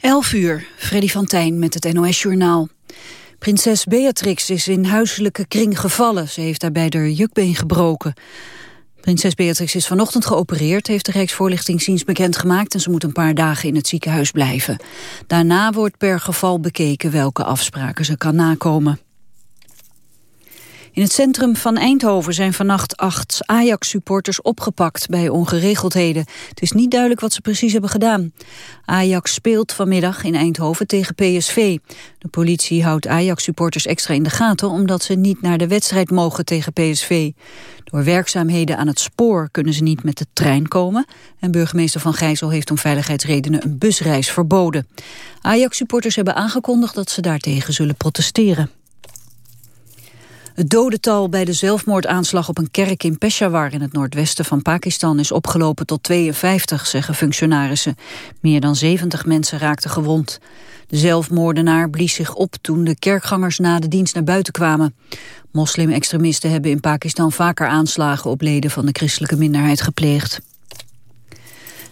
11 uur, Freddy van Tijn met het NOS-journaal. Prinses Beatrix is in huiselijke kring gevallen. Ze heeft daarbij de jukbeen gebroken. Prinses Beatrix is vanochtend geopereerd, heeft de Rijksvoorlichtingsdienst bekendgemaakt... en ze moet een paar dagen in het ziekenhuis blijven. Daarna wordt per geval bekeken welke afspraken ze kan nakomen. In het centrum van Eindhoven zijn vannacht acht Ajax-supporters opgepakt bij ongeregeldheden. Het is niet duidelijk wat ze precies hebben gedaan. Ajax speelt vanmiddag in Eindhoven tegen PSV. De politie houdt Ajax-supporters extra in de gaten omdat ze niet naar de wedstrijd mogen tegen PSV. Door werkzaamheden aan het spoor kunnen ze niet met de trein komen. En burgemeester Van Gijzel heeft om veiligheidsredenen een busreis verboden. Ajax-supporters hebben aangekondigd dat ze daartegen zullen protesteren. Het dodental bij de zelfmoordaanslag op een kerk in Peshawar in het noordwesten van Pakistan is opgelopen tot 52, zeggen functionarissen. Meer dan 70 mensen raakten gewond. De zelfmoordenaar blies zich op toen de kerkgangers na de dienst naar buiten kwamen. Moslim-extremisten hebben in Pakistan vaker aanslagen op leden van de christelijke minderheid gepleegd.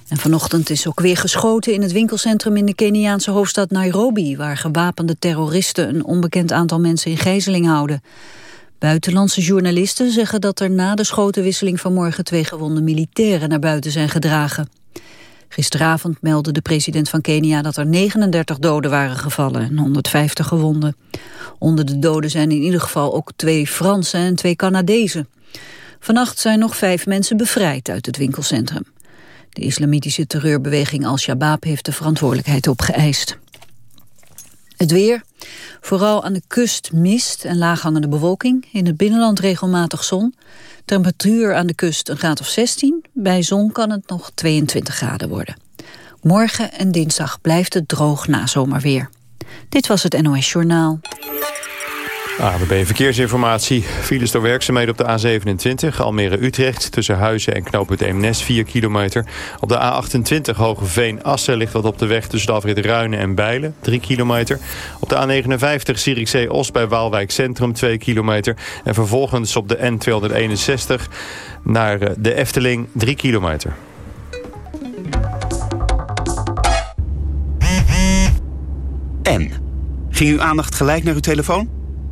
En vanochtend is ook weer geschoten in het winkelcentrum in de Keniaanse hoofdstad Nairobi... waar gewapende terroristen een onbekend aantal mensen in gijzeling houden. Buitenlandse journalisten zeggen dat er na de schotenwisseling vanmorgen twee gewonde militairen naar buiten zijn gedragen. Gisteravond meldde de president van Kenia dat er 39 doden waren gevallen en 150 gewonden. Onder de doden zijn in ieder geval ook twee Fransen en twee Canadezen. Vannacht zijn nog vijf mensen bevrijd uit het winkelcentrum. De islamitische terreurbeweging Al-Shabaab heeft de verantwoordelijkheid opgeëist. Het weer. Vooral aan de kust mist en laaghangende bewolking. In het binnenland regelmatig zon. Temperatuur aan de kust een graad of 16. Bij zon kan het nog 22 graden worden. Morgen en dinsdag blijft het droog na zomerweer. Dit was het NOS Journaal. ABB Verkeersinformatie. Files door werkzaamheden op de A27, Almere-Utrecht... tussen Huizen en knooppunt Eemnes, 4 kilometer. Op de A28 Hogeveen-Assen ligt wat op de weg... tussen de afrit en Bijlen, 3 kilometer. Op de A59 Zierikzee-Os bij Waalwijk Centrum, 2 kilometer. En vervolgens op de N261 naar eh, de Efteling, 3 kilometer. En? Ging uw aandacht gelijk naar uw telefoon?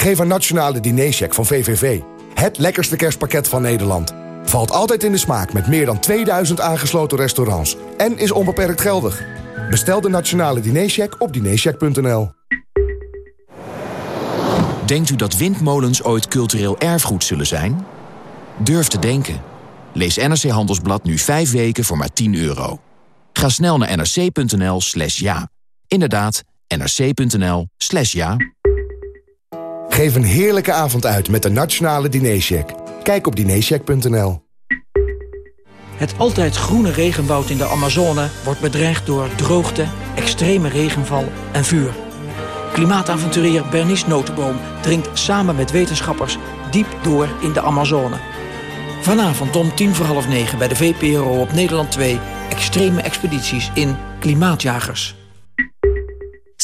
Geef een nationale dinercheck van VVV. Het lekkerste kerstpakket van Nederland. Valt altijd in de smaak met meer dan 2000 aangesloten restaurants. En is onbeperkt geldig. Bestel de nationale dinercheck op dinercheck.nl. Denkt u dat windmolens ooit cultureel erfgoed zullen zijn? Durf te denken. Lees NRC Handelsblad nu 5 weken voor maar 10 euro. Ga snel naar nrc.nl slash ja. Inderdaad, nrc.nl slash ja. Geef een heerlijke avond uit met de Nationale Dinercheck. Kijk op dinercheck.nl. Het altijd groene regenwoud in de Amazone wordt bedreigd door droogte, extreme regenval en vuur. Klimaatavonturier Bernice Notenboom dringt samen met wetenschappers diep door in de Amazone. Vanavond om tien voor half negen bij de VPRO op Nederland 2... extreme expedities in Klimaatjagers.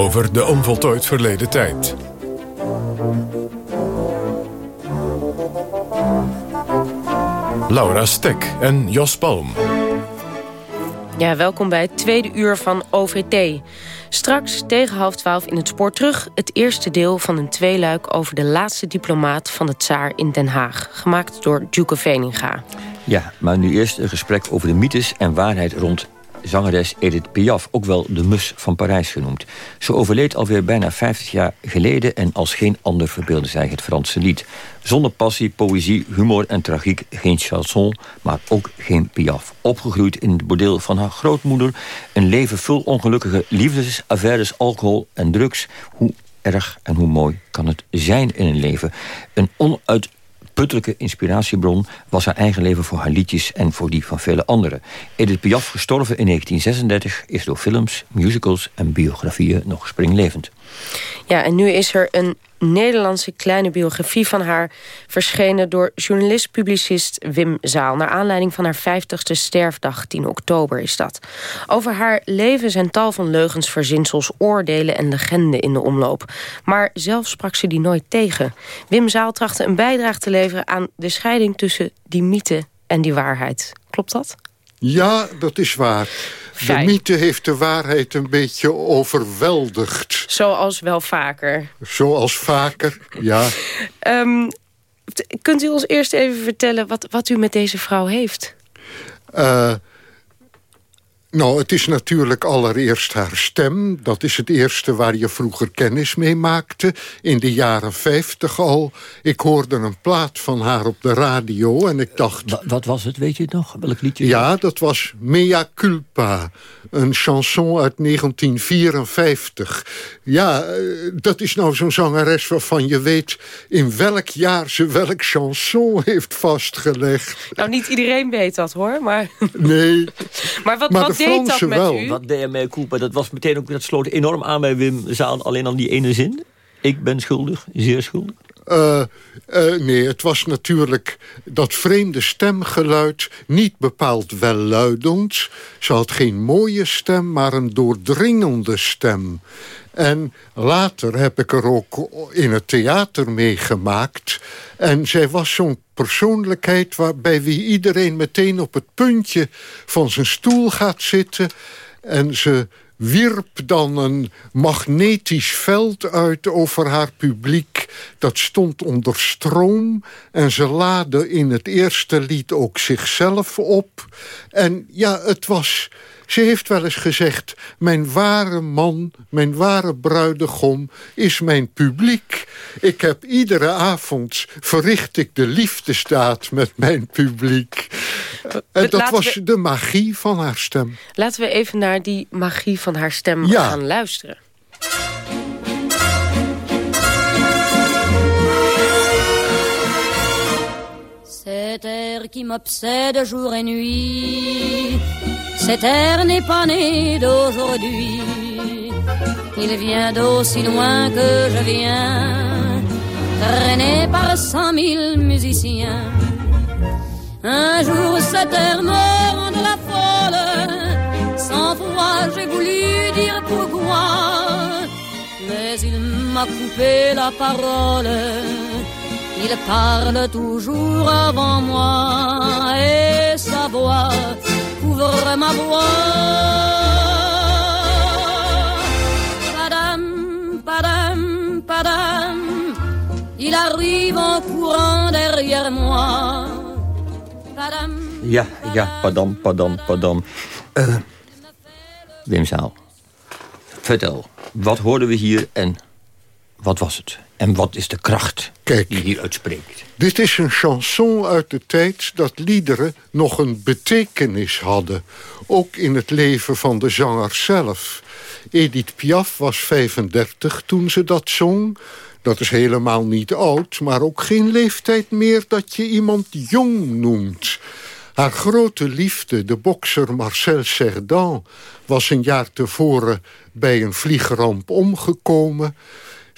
Over de onvoltooid verleden tijd. Laura Stek en Jos Palm. Ja, welkom bij het tweede uur van OVT. Straks tegen half twaalf in het spoor terug... het eerste deel van een tweeluik over de laatste diplomaat van de tsaar in Den Haag. Gemaakt door Duke Veninga. Ja, maar nu eerst een gesprek over de mythes en waarheid rond zangeres Edith Piaf, ook wel de mus van Parijs genoemd. Ze overleed alweer bijna 50 jaar geleden... en als geen ander verbeelde zij het Franse lied. Zonder passie, poëzie, humor en tragiek geen chanson... maar ook geen Piaf. Opgegroeid in het bordeel van haar grootmoeder... een leven vol ongelukkige liefdesaffaires, alcohol en drugs... hoe erg en hoe mooi kan het zijn in een leven. Een onuit uitputtelijke inspiratiebron was haar eigen leven voor haar liedjes en voor die van vele anderen. Edith Piaf, gestorven in 1936, is door films, musicals en biografieën nog springlevend. Ja, en nu is er een Nederlandse kleine biografie van haar... verschenen door journalist-publicist Wim Zaal... naar aanleiding van haar 50ste sterfdag, 10 oktober is dat. Over haar leven zijn tal van leugens, verzinsels, oordelen en legenden in de omloop. Maar zelf sprak ze die nooit tegen. Wim Zaal trachtte een bijdrage te leveren aan de scheiding... tussen die mythe en die waarheid. Klopt dat? Ja, dat is waar. De mythe heeft de waarheid een beetje overweldigd. Zoals wel vaker. Zoals vaker, ja. um, kunt u ons eerst even vertellen wat, wat u met deze vrouw heeft? Uh, nou, het is natuurlijk allereerst haar stem. Dat is het eerste waar je vroeger kennis mee maakte. In de jaren 50 al. Ik hoorde een plaat van haar op de radio en ik dacht... wat was het, weet je het nog? Welk liedje? Ja, dat was Mea Culpa. Een chanson uit 1954. Ja, eh, dat is nou zo'n zangeres waarvan je weet... in welk jaar ze welk chanson heeft vastgelegd. Nou, niet iedereen weet dat, hoor. Maar... Nee. maar wat, wat deed dat met wel. u? Wat deed mij Cooper? Dat was meteen ook, dat sloot enorm aan bij Wim Zaan. Alleen al die ene zin. Ik ben schuldig, zeer schuldig. Uh, uh, nee, het was natuurlijk dat vreemde stemgeluid niet bepaald welluidend. Ze had geen mooie stem, maar een doordringende stem. En later heb ik er ook in het theater meegemaakt. En zij was zo'n persoonlijkheid waarbij wie iedereen meteen op het puntje van zijn stoel gaat zitten. En ze wierp dan een magnetisch veld uit over haar publiek. Dat stond onder stroom en ze laadde in het eerste lied ook zichzelf op. En ja, het was ze heeft wel eens gezegd... mijn ware man, mijn ware bruidegom is mijn publiek. Ik heb iedere avond verricht ik de liefdestaat met mijn publiek. En dat was de magie van haar stem. Laten we even naar die magie van haar stem ja. gaan luisteren. Cet air qui m'obsède jour et nuit Cet air n'est pas né d'aujourd'hui. Il vient d'aussi loin que je viens, traîné par cent mille musiciens. Un jour cet air me rend la folle, sans foi j'ai voulu dire pourquoi, mais il m'a coupé la parole. Il parle toujours avant moi et sa voix couvre ma voix. Padam, padam, padam, il arrive en courant derrière moi. Padam, Ja, ja, padam, padam, padam. Uh, Wim Zaal, vertel, wat hoorden we hier en wat was het? En wat is de kracht Kijk, die hier uitspreekt? Dit is een chanson uit de tijd dat liederen nog een betekenis hadden. Ook in het leven van de zanger zelf. Edith Piaf was 35 toen ze dat zong. Dat is helemaal niet oud, maar ook geen leeftijd meer dat je iemand jong noemt. Haar grote liefde, de bokser Marcel Cerdan... was een jaar tevoren bij een vliegramp omgekomen...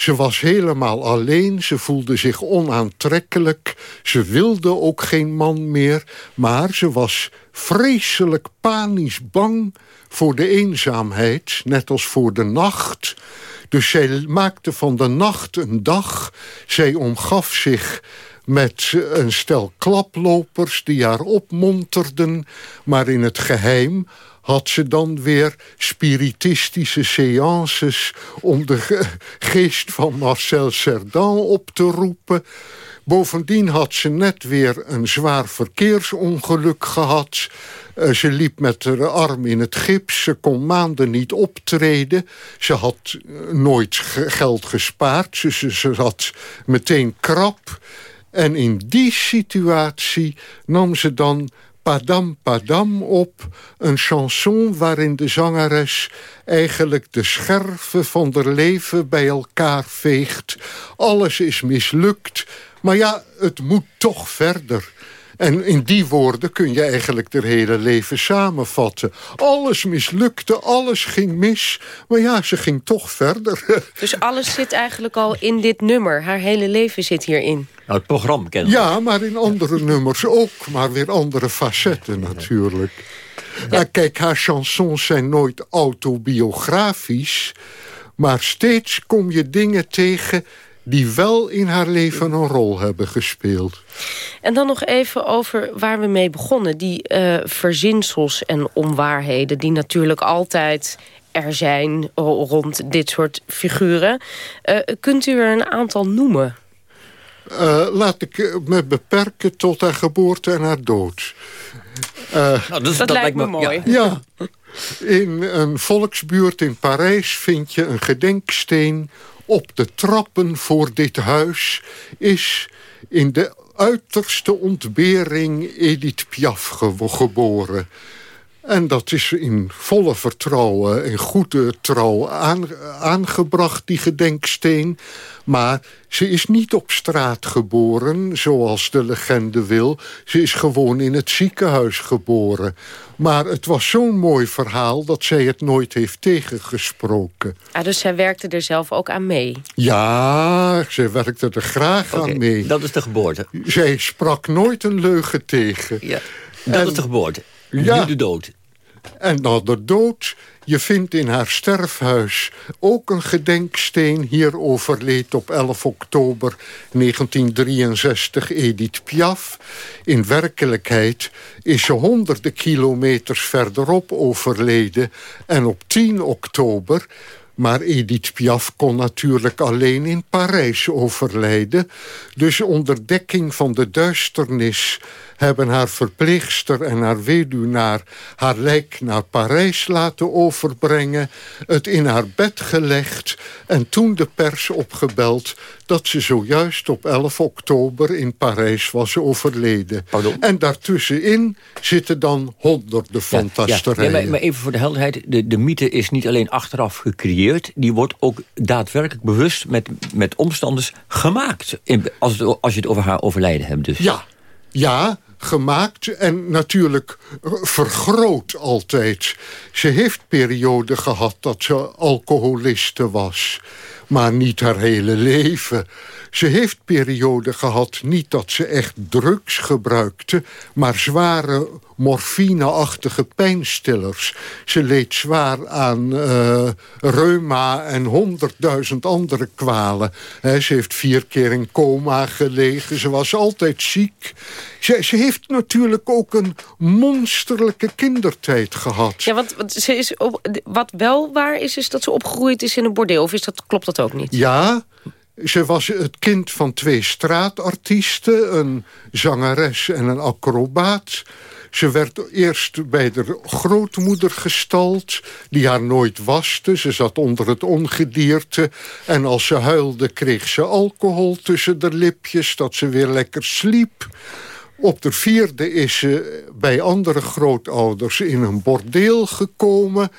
Ze was helemaal alleen, ze voelde zich onaantrekkelijk. Ze wilde ook geen man meer, maar ze was vreselijk panisch bang voor de eenzaamheid, net als voor de nacht. Dus zij maakte van de nacht een dag. Zij omgaf zich met een stel klaplopers die haar opmonterden... maar in het geheim had ze dan weer spiritistische séances... om de geest van Marcel Cerdan op te roepen. Bovendien had ze net weer een zwaar verkeersongeluk gehad. Eh, ze liep met haar arm in het gips. Ze kon maanden niet optreden. Ze had eh, nooit geld gespaard. Ze, ze had meteen krap. En in die situatie nam ze dan Padam Padam op. Een chanson waarin de zangeres eigenlijk de scherven van haar leven bij elkaar veegt. Alles is mislukt. Maar ja, het moet toch verder. En in die woorden kun je eigenlijk het hele leven samenvatten. Alles mislukte, alles ging mis. Maar ja, ze ging toch verder. Dus alles zit eigenlijk al in dit nummer. Haar hele leven zit hierin. Nou, het programma kennen. Ja, maar in andere nummers ook. Maar weer andere facetten natuurlijk. Ja. kijk, haar chansons zijn nooit autobiografisch. Maar steeds kom je dingen tegen die wel in haar leven een rol hebben gespeeld. En dan nog even over waar we mee begonnen. Die uh, verzinsels en onwaarheden die natuurlijk altijd er zijn rond dit soort figuren. Uh, kunt u er een aantal noemen? Uh, laat ik me beperken tot haar geboorte en haar dood. nou, dat, dat, lijkt me mooi. Ja. ja. In een volksbuurt in Parijs vind je een gedenksteen op de trappen voor dit huis is in de uiterste ontbering Edith Piaf geboren. En dat is in volle vertrouwen en goede trouw aangebracht, die gedenksteen. Maar ze is niet op straat geboren, zoals de legende wil. Ze is gewoon in het ziekenhuis geboren. Maar het was zo'n mooi verhaal dat zij het nooit heeft tegengesproken. Ah, dus zij werkte er zelf ook aan mee? Ja, zij werkte er graag aan mee. Dat is de geboorte? Zij sprak nooit een leugen tegen. Ja, dat is de geboorte. Ja. Nu de dood. En na de dood je vindt in haar sterfhuis ook een gedenksteen. Hier overleed op 11 oktober 1963 Edith Piaf. In werkelijkheid is ze honderden kilometers verderop overleden. En op 10 oktober maar Edith Piaf kon natuurlijk alleen in Parijs overlijden. Dus onder dekking van de duisternis hebben haar verpleegster en haar weduwnaar haar lijk naar Parijs laten overbrengen, het in haar bed gelegd en toen de pers opgebeld dat ze zojuist op 11 oktober in Parijs was overleden. Pardon? En daartussenin zitten dan honderden fantasterijen. Ja, ja. maar, even voor de helderheid, de, de mythe is niet alleen achteraf gecreëerd... die wordt ook daadwerkelijk bewust met, met omstanders gemaakt. In, als, het, als je het over haar overlijden hebt dus. Ja, ja, gemaakt en natuurlijk vergroot altijd. Ze heeft perioden gehad dat ze alcoholiste was. Maar niet haar hele leven. Ze heeft perioden gehad, niet dat ze echt drugs gebruikte... maar zware morfineachtige pijnstillers. Ze leed zwaar aan uh, reuma en honderdduizend andere kwalen. ze heeft vier keer in coma gelegen. Ze was altijd ziek. Ze, ze, heeft natuurlijk ook een monsterlijke kindertijd gehad. Ja, want, ze is op, wat wel waar is, is dat ze opgegroeid is in een bordeel. Of is dat, klopt dat niet? Ja, ze was het kind van twee straatartiesten, een zangeres en een acrobaat. Ze werd eerst bij de grootmoeder gestald, die haar nooit waste. Ze zat onder het ongedierte. En als ze huilde, kreeg ze alcohol tussen de lipjes, dat ze weer lekker sliep. Op de vierde is ze bij andere grootouders in een bordeel gekomen.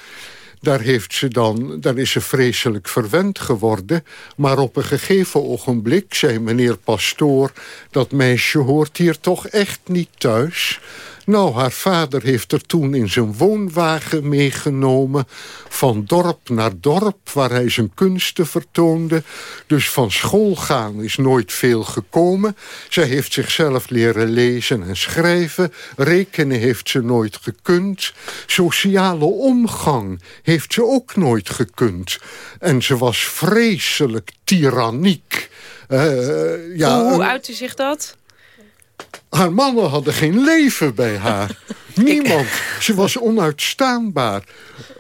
Daar, heeft ze dan, daar is ze vreselijk verwend geworden. Maar op een gegeven ogenblik zei meneer Pastoor... dat meisje hoort hier toch echt niet thuis. Nou, haar vader heeft er toen in zijn woonwagen meegenomen... van dorp naar dorp waar hij zijn kunsten vertoonde. Dus van school gaan is nooit veel gekomen. Zij heeft zichzelf leren lezen en schrijven. Rekenen heeft ze nooit gekund. Sociale omgang heeft ze ook nooit gekund. En ze was vreselijk tyranniek. Uh, ja, hoe, hoe uitte zich dat? Haar mannen hadden geen leven bij haar. Niemand. Ze was onuitstaanbaar.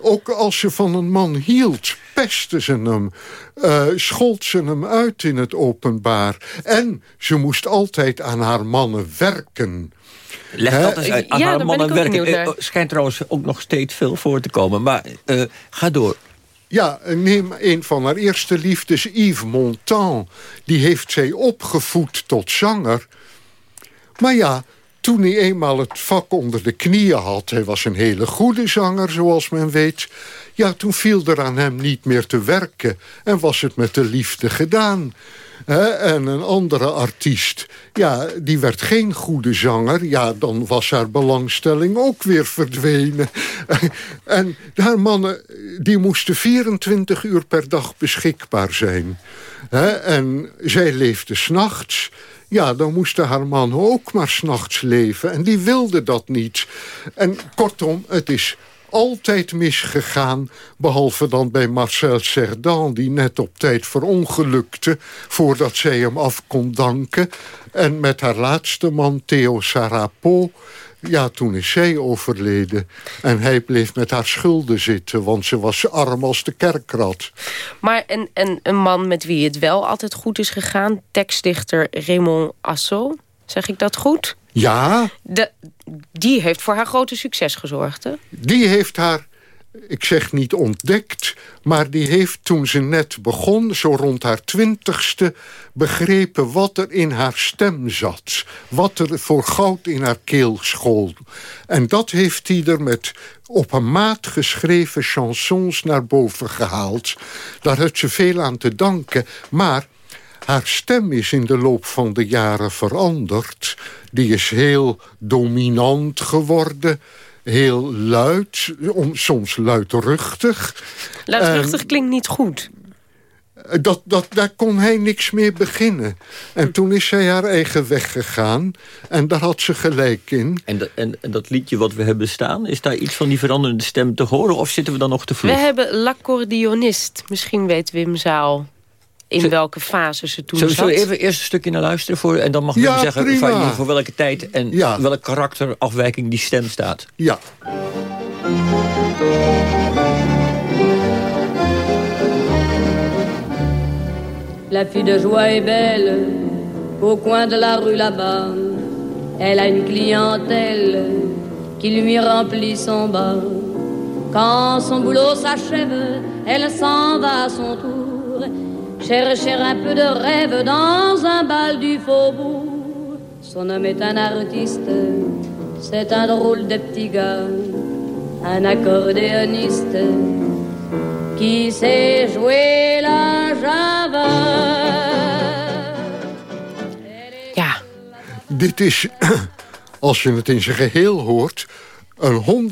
Ook als ze van een man hield, pestte ze hem. Uh, schold ze hem uit in het openbaar. En ze moest altijd aan haar mannen werken. Leg dat eens uit. Aan ja, haar mannen werken. Uh, schijnt trouwens ook nog steeds veel voor te komen. Maar uh, ga door. Ja, neem een van haar eerste liefdes, Yves Montand. Die heeft zij opgevoed tot zanger. Maar ja, toen hij eenmaal het vak onder de knieën had... hij was een hele goede zanger, zoals men weet... ja, toen viel er aan hem niet meer te werken... en was het met de liefde gedaan. en een andere artiest, ja, die werd geen goede zanger. Ja, dan was haar belangstelling ook weer verdwenen. en haar mannen, die moesten 24 uur per dag beschikbaar zijn. en zij leefde s'nachts... Ja, dan moesten haar man ook maar s'nachts leven. En die wilde dat niet. En kortom, het is altijd misgegaan. Behalve dan bij Marcel Cerdan, die net op tijd verongelukte... voordat zij hem af kon danken. En met haar laatste man, Theo Sarapo... Ja, toen is zij overleden. En hij bleef met haar schulden zitten, want ze was arm als de kerkrat. Maar een, een, een man met wie het wel altijd goed is gegaan... tekstdichter Raymond Assot, zeg ik dat goed? Ja. De, die heeft voor haar grote succes gezorgd, hè? Die heeft haar ik zeg niet ontdekt... maar die heeft toen ze net begon, zo rond haar twintigste... begrepen wat er in haar stem zat. Wat er voor goud in haar keel school. En dat heeft hij er met op een maat geschreven chansons naar boven gehaald. Daar heeft ze veel aan te danken, maar... Haar stem is in de loop van de jaren veranderd. Die is heel dominant geworden heel luid, soms luidruchtig. Luidruchtig klinkt niet goed. Eh, dat, dat, daar kon hij niks meer beginnen. En toen is zij haar eigen weg gegaan. En daar had ze gelijk in. En, en, en, dat liedje wat we hebben staan... is daar iets van die veranderende stem te horen? Of zitten we dan nog te vroeg? We hebben L'accordionist. Misschien weet Wim Zaal in welke fase ze toen Zullen we even eerst een stukje naar luisteren? Voor, en dan mag je zeggen van, voor welke tijd en ja. welke karakterafwijking die stem staat. Ja. La fille de joie est belle Au coin de la rue là-bas Elle a une clientèle Qui lui remplit son bas Quand son boulot s'achève Elle s'en va à son tour chercher un peu de rêve dans un bal du faubourg. Son homme est un artiste, c'est un drôle de petit gars, un accordéoniste qui sait jouer la java. Ja. Dit is, als je het in zijn geheel hoort, een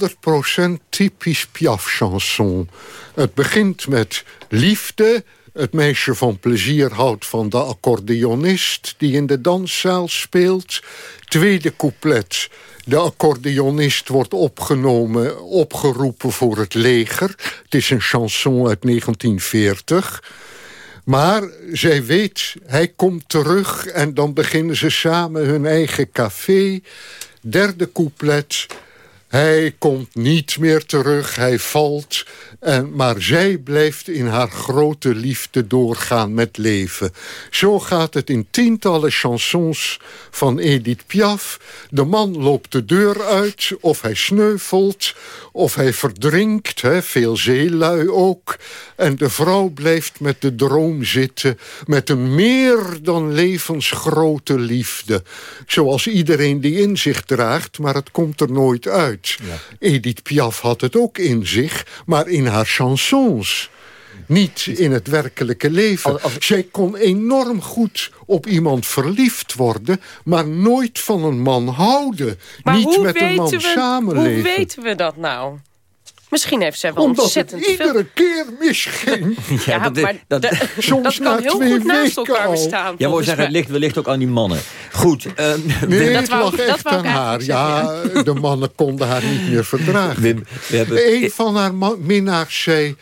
100% typisch Piaf-chanson. Het begint met liefde, het meisje van plezier houdt van de accordeonist... die in de danszaal speelt. Tweede couplet. De accordeonist wordt opgenomen, opgeroepen voor het leger. Het is een chanson uit 1940... Maar zij weet, hij komt terug en dan beginnen ze samen hun eigen café. Derde couplet, hij komt niet meer terug, hij valt. En, maar zij blijft in haar grote liefde doorgaan met leven. Zo gaat het in tientallen chansons van Edith Piaf. De man loopt de deur uit, of hij sneuvelt, of hij verdrinkt. Veel zeelui ook. En de vrouw blijft met de droom zitten... met een meer dan levensgrote liefde. Zoals iedereen die in zich draagt, maar het komt er nooit uit. Edith Piaf had het ook in zich, maar in haar chansons. niet in het werkelijke leven. Zij kon enorm goed op iemand verliefd worden... maar nooit van een man houden. Maar niet met een man weten we, samenleven. Hoe weten we dat nou? Misschien heeft zij wel Omdat ontzettend het iedere veel... keer misging. Ja, dat- maar dat- de- Soms dat kan heel twee goed naast elkaar al. bestaan. Ja, maar zeggen, het ligt wellicht ook aan die mannen. Goed. ehm, Nee, het wou lag dat echt aan haar. Ja, de mannen konden haar niet meer verdragen. Wim, we hebben... Een van haar minnaars zei...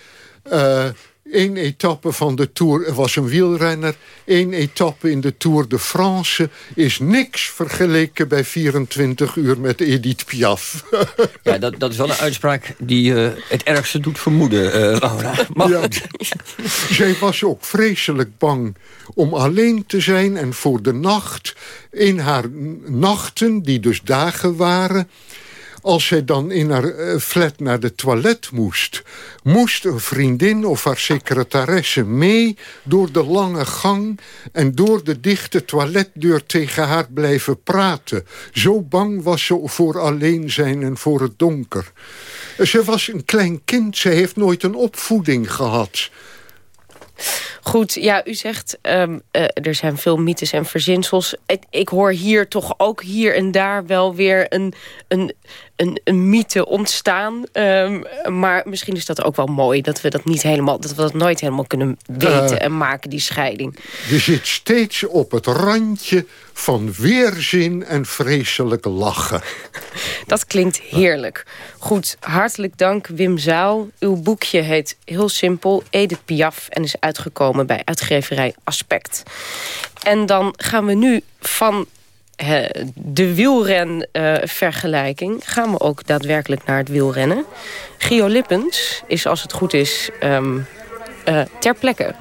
eh één etappe van de Tour, was een wielrenner... één etappe in de Tour de France... is niks vergeleken bij 24 uur met Edith Piaf. Ja, dat, dat is wel een uitspraak die eh, het ergste doet vermoeden, eh Laura. Maar Ja. Zij was ook vreselijk bang om alleen te zijn en voor de nacht. In haar nachten, die dus dagen waren... Als zij dan in haar eh, flat naar de toilet moest... moest een vriendin of haar secretaresse mee door de lange gang... en door de dichte toiletdeur tegen haar blijven praten. Zo bang was ze voor alleen zijn en voor het donker. Ze was een klein kind, ze heeft nooit een opvoeding gehad... Goed, ja, u zegt ehm, eh, er zijn veel mythes en verzinsels. Ik, ik hoor hier toch ook hier en daar wel weer een, een, een, een mythe ontstaan. Ehm, maar misschien is dat ook wel mooi dat we dat niet helemaal, dat we dat nooit helemaal kunnen weten Eh. en maken die scheiding. Je zit steeds op het randje van weerzin en vreselijk lachen. Dat klinkt heerlijk. Goed, hartelijk dank Wim Zaal. Uw boekje heet heel simpel Edith Piaf en is uitgekomen bij uitgeverij Aspect. En dan gaan we nu van de wielren-vergelijking... gaan we ook daadwerkelijk naar het wielrennen. Gio Lippens is, als het goed is, ehm, eh, ter plekke.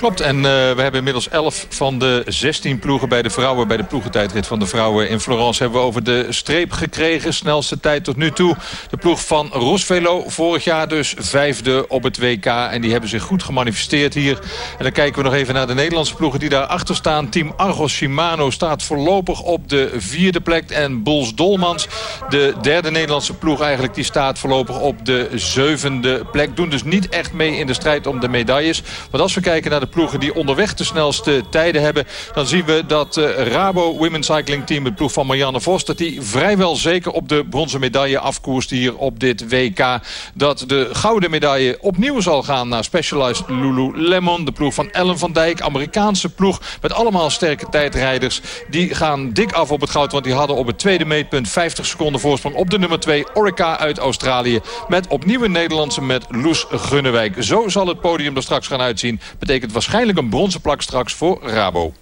Klopt, en eh, we hebben inmiddels 11 van de 16 ploegen bij de vrouwen... bij de ploegentijdrit van de vrouwen in Florence... hebben we over de streep gekregen. Snelste tijd tot nu toe. De ploeg van Rosvelo, vorig jaar dus vijfde op het WK. En die hebben zich goed gemanifesteerd hier. En dan kijken we nog even naar de Nederlandse ploegen die daarachter staan. Team Argos Shimano staat voorlopig op de vierde plek. En Bols Dolmans, de derde Nederlandse ploeg eigenlijk... die staat voorlopig op de zevende plek. Doen dus niet echt mee in de strijd om de medailles. Want als we kijken naar de ploegen die onderweg de snelste tijden hebben... dan zien we dat eh, Rabo Women's Cycling Team, de ploeg van Marianne Vos... dat die vrijwel zeker op de bronzen medaille afkoerst hier op dit WK. Dat de gouden medaille opnieuw zal gaan naar Specialized Lululemon. De ploeg van Ellen van Dijk, Amerikaanse ploeg... met allemaal sterke tijdrijders. Die gaan dik af op het goud, want die hadden op het tweede meetpunt... 50 seconden voorsprong op de nummer 2, Orica uit Australië. Met opnieuw een Nederlandse met Loes Gunnewijk. Zo zal het podium er straks gaan uitzien. Betekent waarschijnlijk een bronzen plak straks voor Rabo.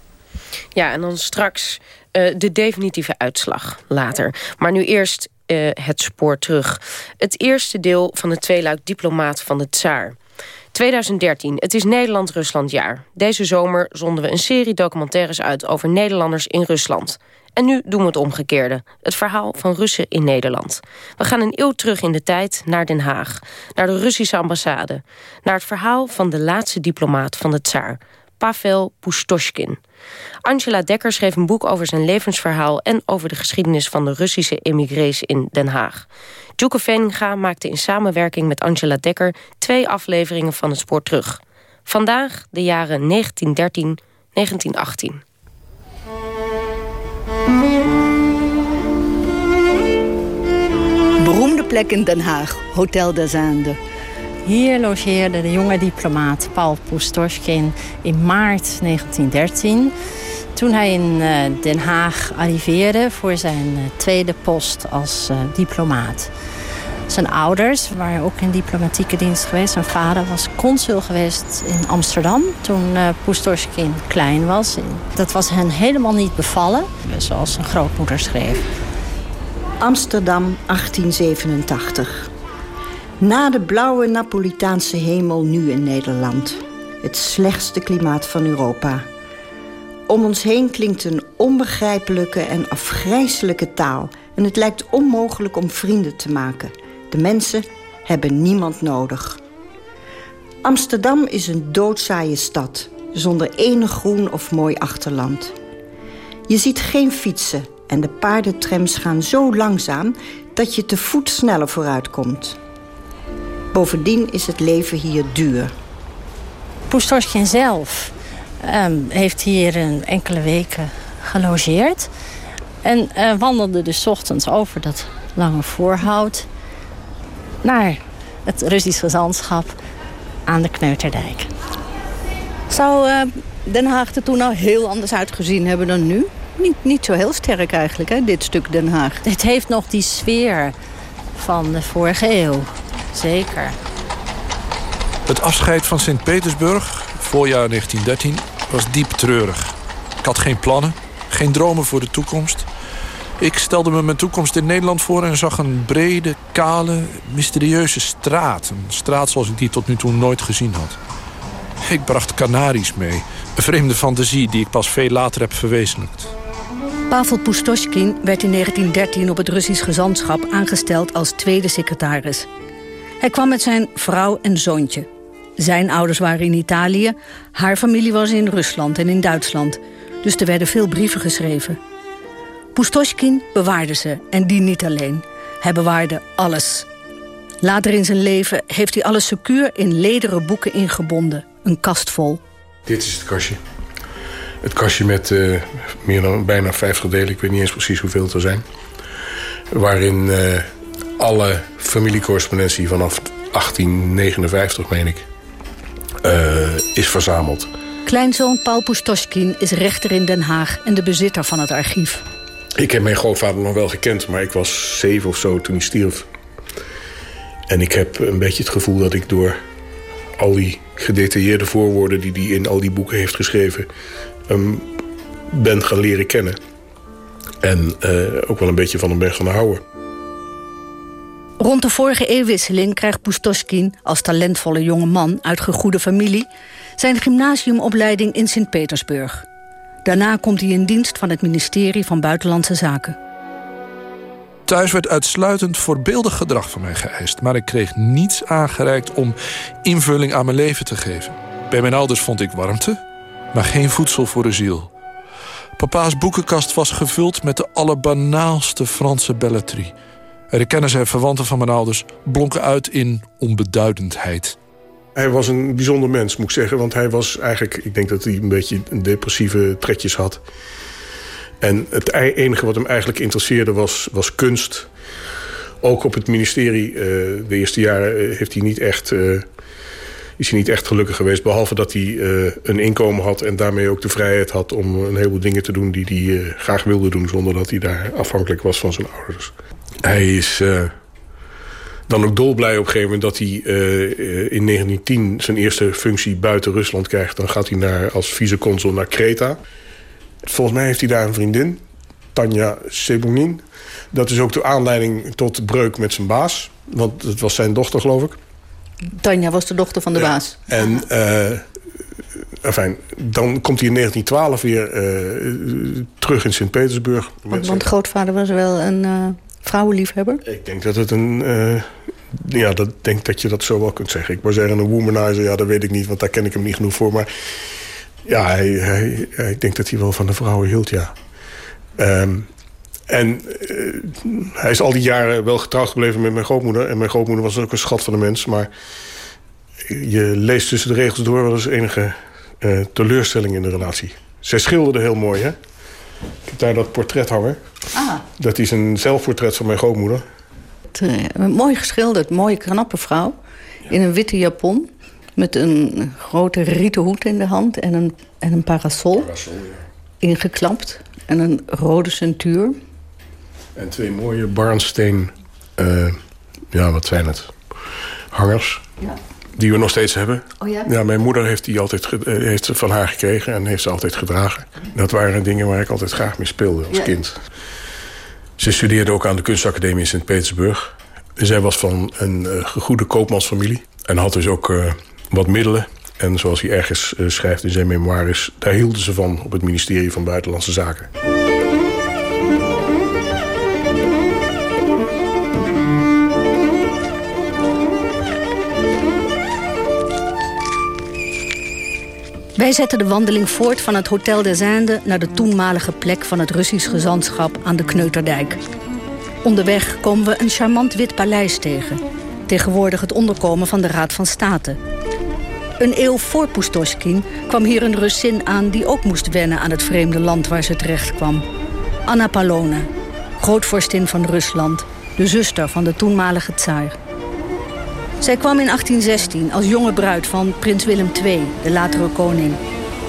Ja, en dan straks eh, de definitieve uitslag later. Maar nu eerst eh, het spoor terug. Het eerste deel van het tweeluik diplomaat van de Tsaar. 2013, het is Nederland-Rusland-jaar. Deze zomer zonden we een serie documentaires uit over Nederlanders in Rusland. En nu doen we het omgekeerde. Het verhaal van Russen in Nederland. We gaan een eeuw terug in de tijd naar Den Haag. Naar de Russische ambassade. Naar het verhaal van de laatste diplomaat van de Tsaar. Pavel Pustoshkin. Angela Dekker schreef een boek over zijn levensverhaal... en over de geschiedenis van de Russische emigrees in Den Haag. Djoeke Veninga maakte in samenwerking met Angela Dekker... twee afleveringen van het spoor terug. Vandaag de jaren 1913-1918. Beroemde plek in Den Haag, Hotel des Indes. Hier logeerde de jonge diplomaat Paul Pustoshkin in maart 1913... toen hij in eh, Den Haag arriveerde voor zijn eh, tweede post als eh, diplomaat. Zijn ouders waren ook in diplomatieke dienst geweest. Zijn vader was consul geweest in Amsterdam toen Pustoshkin klein was. Dat was hen helemaal niet bevallen, zoals zijn grootmoeder schreef. Amsterdam 1887. Na de blauwe Napolitaanse hemel nu in Nederland. Het slechtste klimaat van Europa. Om ons heen klinkt een onbegrijpelijke en afgrijselijke taal. En het lijkt onmogelijk om vrienden te maken. De mensen hebben niemand nodig. Amsterdam is een doodzaaie stad. Zonder enig groen of mooi achterland. Je ziet geen fietsen en de paardentrams gaan zo langzaam... dat je te voet sneller vooruit komt. Bovendien is het leven hier duur. Pustoschkin zelf ehm, heeft hier een enkele weken gelogeerd. En uh, wandelde dus ochtends over dat lange voorhout... naar het Russisch gezantschap aan de Kneuterdijk. Zou uh, Den Haag er toen nou heel anders uitgezien hebben dan nu? Niet, niet zo heel sterk eigenlijk, hè, dit stuk Den Haag. Het heeft nog die sfeer van de vorige eeuw. Zeker. Het afscheid van Sint-Petersburg, voorjaar 1913, was diep treurig. Ik had geen plannen, geen dromen voor de toekomst. Ik stelde me mijn toekomst in Nederland voor en zag een brede, kale, mysterieuze straat. Een straat zoals ik die tot nu toe nooit gezien had. Ik bracht Canaries mee. Een vreemde fantasie die ik pas veel later heb verwezenlijkt. Pavel Pustoshkin werd in 1913 op het Russisch gezantschap aangesteld als tweede secretaris. Hij kwam met zijn vrouw en zoontje. Zijn ouders waren in Italië, haar familie was in Rusland en in Duitsland. Dus er werden veel brieven geschreven. Pustoshkin bewaarde ze en die niet alleen. Hij bewaarde alles. Later in zijn leven heeft hij alles secuur in lederen boeken ingebonden. Een kast vol. Dit is het kastje. Het kastje met uh, meer dan bijna 50 delen. Ik weet niet eens precies hoeveel het er zijn. Waarin uh, alle familiecorrespondentie vanaf 1859, meen ik, uh, is verzameld. Kleinzoon Paul Pustoshkin is rechter in Den Haag en de bezitter van het archief. Ik heb mijn grootvader nog wel gekend, maar ik was zeven of zo toen hij stierf. En ik heb een beetje het gevoel dat ik door al die gedetailleerde voorwoorden... die hij in al die boeken heeft geschreven, ben gaan leren kennen. En uh, ook wel een beetje van hem ben gaan houden. Rond de vorige eeuwwisseling krijgt Pustoshkin als talentvolle jonge man uit gegoede familie... zijn gymnasiumopleiding in Sint-Petersburg. Daarna komt hij in dienst van het ministerie van Buitenlandse Zaken. Thuis werd uitsluitend voorbeeldig gedrag van mij geëist... maar ik kreeg niets aangereikt om invulling aan mijn leven te geven. Bij mijn ouders vond ik warmte, maar geen voedsel voor de ziel. Papa's boekenkast was gevuld met de allerbanaalste Franse belletrie. En de kennis en verwanten van mijn ouders blonken uit in onbeduidendheid. Hij was een bijzonder mens, moet ik zeggen. Want hij was eigenlijk, ik denk dat hij een beetje depressieve trekjes had. En het enige wat hem eigenlijk interesseerde was, was kunst. Ook op het ministerie, uh, de eerste jaren, heeft hij niet echt, uh, is hij niet echt gelukkig geweest. Behalve dat hij uh, een inkomen had en daarmee ook de vrijheid had... om een heleboel dingen te doen die hij graag wilde doen... zonder dat hij daar afhankelijk was van zijn ouders. Hij is dan ook dolblij op een gegeven moment dat hij in 1910 zijn eerste functie buiten Rusland krijgt. Dan gaat hij naar, als viceconsul naar Kreta. Volgens mij heeft hij daar een vriendin, Tanja Sebonin. Dat is ook de aanleiding tot breuk met zijn baas. Want het was zijn dochter, geloof ik. Tanja was de dochter van de ja. baas. En uh, enfin, dan komt hij in 1912 weer uh, terug in Sint-Petersburg. Want, want grootvader was wel een uh, vrouwenliefhebber? Ik denk dat het een... Uh, ja, dat denk dat je dat zo wel kunt zeggen. Ik wou zeggen een womanizer, ja, dat weet ik niet, want daar ken ik hem niet genoeg voor. Maar ja, hij, hij, hij, ik denk dat hij wel van de vrouwen hield, ja. Um, en uh, hij is al die jaren wel getrouwd gebleven met mijn grootmoeder. En mijn grootmoeder was ook een schat van de mens. Maar je leest tussen de regels door wel eens enige uh, teleurstelling in de relatie. Zij schilderde heel mooi, hè? Ik heb daar dat portret hangen. Ah. Dat is een zelfportret van mijn grootmoeder. Uh, mooi geschilderd, mooie knappe vrouw. Ja. In een witte japon. Met een grote rieten hoed in de hand en een, en een parasol. parasol ja. Ingeklapt. En een rode centuur. En twee mooie barnsteen... Uh, ja, wat zijn het? Hangers. Ja. Die we nog steeds hebben. Oh ja? ja mijn moeder heeft die altijd heeft ze van haar gekregen en heeft ze altijd gedragen. Dat waren dingen waar ik altijd graag mee speelde als Ja. kind. Ze studeerde ook aan de kunstacademie in Sint-Petersburg. Zij was van een uh, gegoede koopmansfamilie. En had dus ook uh, wat middelen. En zoals hij ergens uh, schrijft in zijn memoires... daar hielden ze van op het ministerie van Buitenlandse Zaken. Wij zetten de wandeling voort van het Hotel des Indes... naar de toenmalige plek van het Russisch gezantschap aan de Kneuterdijk. Onderweg komen we een charmant wit paleis tegen. Tegenwoordig het onderkomen van de Raad van State. Een eeuw voor Pustoschkin kwam hier een Russin aan... die ook moest wennen aan het vreemde land waar ze terecht kwam. Anna Palona, grootvorstin van Rusland... de zuster van de toenmalige tsaar. Zij kwam in 1816 als jonge bruid van prins Willem II, de latere koning.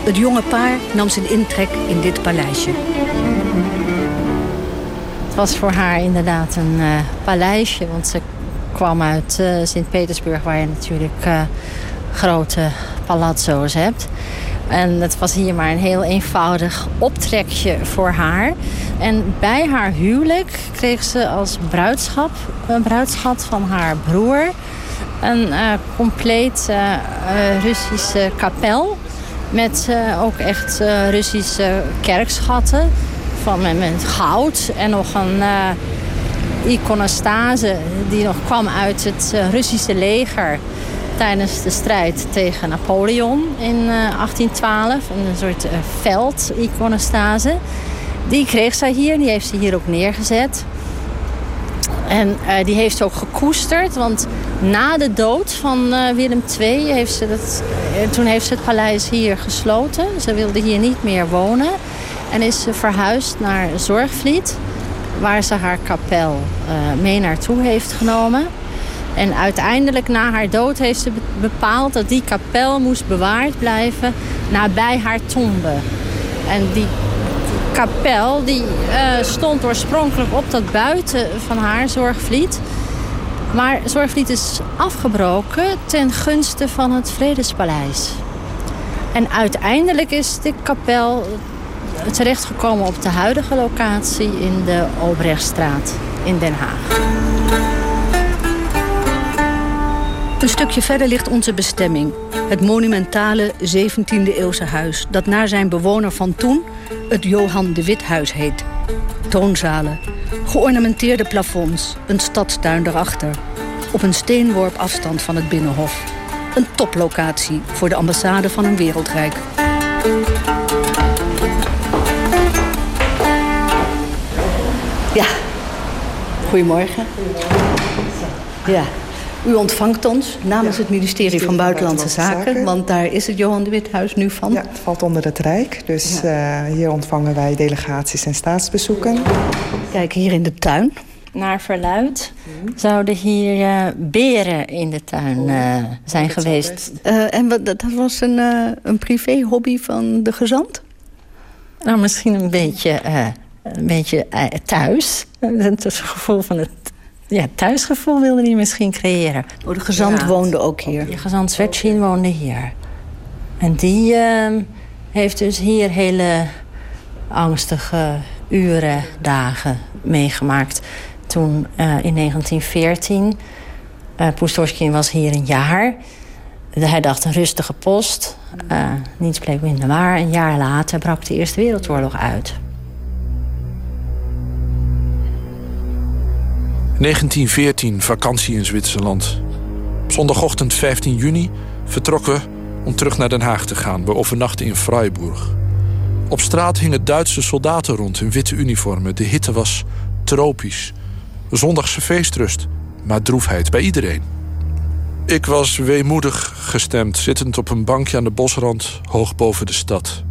Het jonge paar nam zijn intrek in dit paleisje. Het was voor haar inderdaad een uh, paleisje, want ze kwam uit uh, Sint-Petersburg... waar je natuurlijk uh, grote palazzo's hebt. En het was hier maar een heel eenvoudig optrekje voor haar. En bij haar huwelijk kreeg ze als bruidschap, een bruidschat van haar broer... een uh, compleet uh, Russische kapel. Met uh, ook echt Russische kerkschatten. Van, met, met, goud en nog een iconostase die nog kwam uit het Russische leger tijdens de strijd tegen Napoleon in uh, 1812. Een soort veld-iconostase. Die kreeg zij hier, die heeft ze hier ook neergezet. En uh, die heeft ze ook gekoesterd, want na de dood van uh, Willem II... Heeft ze dat, toen heeft ze het paleis hier gesloten. Ze wilde hier niet meer wonen. En is ze verhuisd naar Zorgvliet, waar ze haar kapel mee naartoe heeft genomen... En uiteindelijk na haar dood heeft ze bepaald dat die kapel moest bewaard blijven nabij haar tombe. En die kapel die, uh, stond oorspronkelijk op dat buiten van haar, Zorgvliet. Maar Zorgvliet is afgebroken ten gunste van het Vredespaleis. En uiteindelijk is de kapel terechtgekomen op de huidige locatie in de Obrechtstraat in Den Haag. Een stukje verder ligt onze bestemming. Het monumentale 17e-eeuwse huis... dat naar zijn bewoner van toen het Johan de Withuis heet. Toonzalen, geornamenteerde plafonds, een stadstuin erachter. Op een steenworp afstand van het Binnenhof. Een toplocatie voor de ambassade van een wereldrijk. Ja, goedemorgen. Ja. U ontvangt ons namens het ministerie van Buitenlandse Zaken, want daar is het Johan de Withuis nu van. Ja, het valt onder het Rijk, dus ja. uh, hier ontvangen wij delegaties en staatsbezoeken. Kijk, hier in de tuin. Naar verluid zouden hier uh, beren in de tuin uh, zijn oh, geweest. en wat, dat was een, een privé-hobby van de gezant? Nou, misschien een beetje, een beetje thuis. Het gevoel van het ja, thuisgevoel wilde hij misschien creëren. Oh, de gezant woonde ook hier? De gezant Svetchin woonde hier. En die uh, heeft dus hier hele angstige uren, dagen meegemaakt. Toen uh, in 1914, uh, Poestorskin was hier een jaar. Hij dacht een rustige post. Uh, niets bleek minder waar. Een jaar later brak de Eerste Wereldoorlog uit. 1914, vakantie in Zwitserland. Op zondagochtend 15 juni vertrokken we om terug naar Den Haag te gaan. We overnachten in Freiburg. Op straat hingen Duitse soldaten rond in witte uniformen. De hitte was tropisch. Zondagse feestrust, maar droefheid bij iedereen. Ik was weemoedig gestemd, zittend op een bankje aan de bosrand, hoog boven de stad.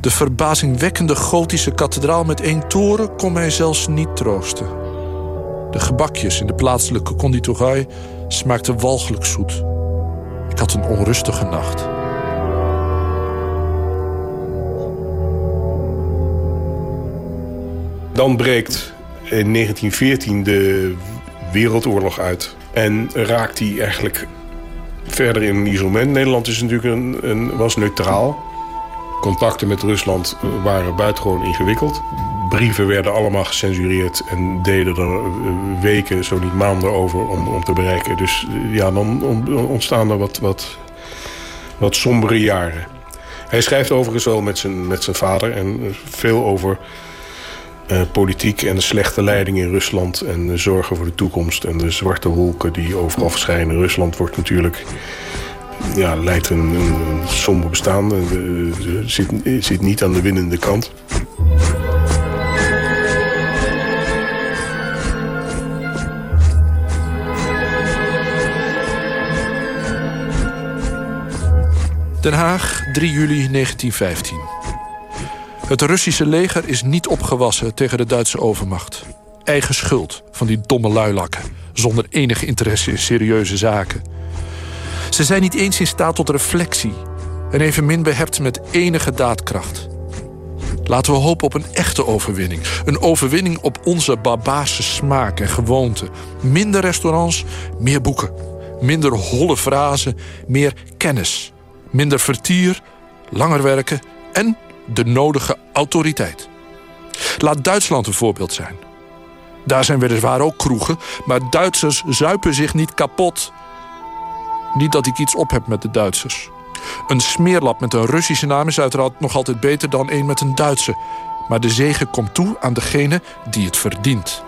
De verbazingwekkende gotische kathedraal met één toren kon mij zelfs niet troosten. De gebakjes in de plaatselijke conditorij smaakten walgelijk zoet. Ik had een onrustige nacht. Dan breekt in 1914 de Wereldoorlog uit. En raakt die eigenlijk verder in isolement. Nederland is natuurlijk een, was neutraal. Contacten met Rusland waren buitengewoon ingewikkeld brieven werden allemaal gecensureerd en deden er eh, weken, zo niet maanden over om, om te bereiken. Dus eh, ja, dan ontstaan er wat, wat, wat sombere jaren. Hij schrijft overigens wel met zijn, met zijn vader en eh, veel over politiek en de slechte leiding in Rusland en zorgen voor de toekomst en de zwarte wolken die overal verschijnen. Rusland wordt natuurlijk ja, leidt een, een, somber bestaan. Zit, zit niet aan de winnende kant. Den Haag, 3 juli 1915. Het Russische leger is niet opgewassen tegen de Duitse overmacht. Eigen schuld van die domme luilakken, zonder enige interesse in serieuze zaken. Ze zijn niet eens in staat tot reflectie en evenmin behept met enige daadkracht. Laten we hopen op een echte overwinning. Een overwinning op onze barbaarse smaak en gewoonte. Minder restaurants, meer boeken. Minder holle frazen, meer kennis. Minder vertier, langer werken en de nodige autoriteit. Laat Duitsland een voorbeeld zijn. Daar zijn weliswaar ook kroegen, maar Duitsers zuipen zich niet kapot. Niet dat ik iets op heb met de Duitsers. Een smeerlap met een Russische naam is uiteraard nog altijd beter dan een met een Duitse. Maar de zegen komt toe aan degene die het verdient.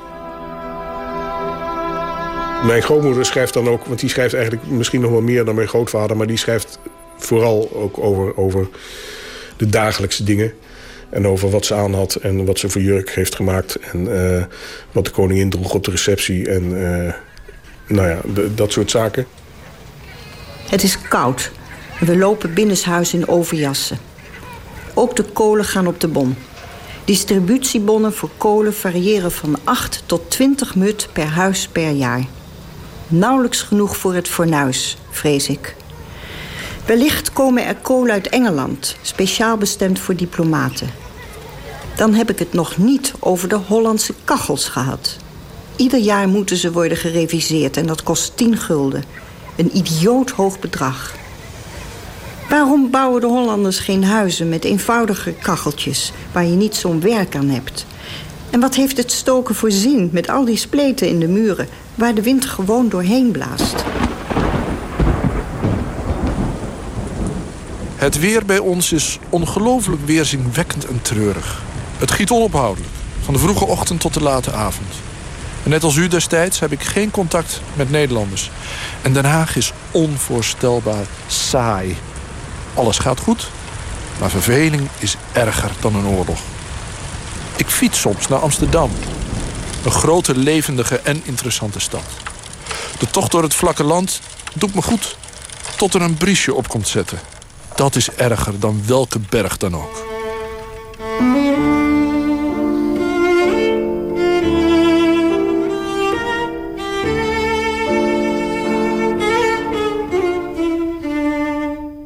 Mijn grootmoeder schrijft dan ook, want die schrijft eigenlijk misschien nog wel meer dan mijn grootvader, maar die schrijft vooral ook over, over de dagelijkse dingen. En over wat ze aan had en wat ze voor jurk heeft gemaakt. En uh, wat de koningin droeg op de receptie. En uh, nou ja, dat soort zaken. Het is koud. We lopen binnenshuis in overjassen. Ook de kolen gaan op de bon. Distributiebonnen voor kolen variëren van 8 tot 20 mut per huis per jaar. Nauwelijks genoeg voor het fornuis, vrees ik. Wellicht komen er kolen uit Engeland, speciaal bestemd voor diplomaten. Dan heb ik het nog niet over de Hollandse kachels gehad. Ieder jaar moeten ze worden gereviseerd en dat kost 10 gulden. Een idioot hoog bedrag. Waarom bouwen de Hollanders geen huizen met eenvoudige kacheltjes... waar je niet zo'n werk aan hebt? En wat heeft het stoken voor zin met al die spleten in de muren... waar de wind gewoon doorheen blaast? Het weer bij ons is ongelooflijk weerzinwekkend en treurig. Het giet onophoudelijk, van de vroege ochtend tot de late avond. En net als u destijds heb ik geen contact met Nederlanders. En Den Haag is onvoorstelbaar saai. Alles gaat goed, maar verveling is erger dan een oorlog. Ik fiets soms naar Amsterdam. Een grote, levendige en interessante stad. De tocht door het vlakke land doet me goed. Tot er een briesje op komt zetten. Dat is erger dan welke berg dan ook.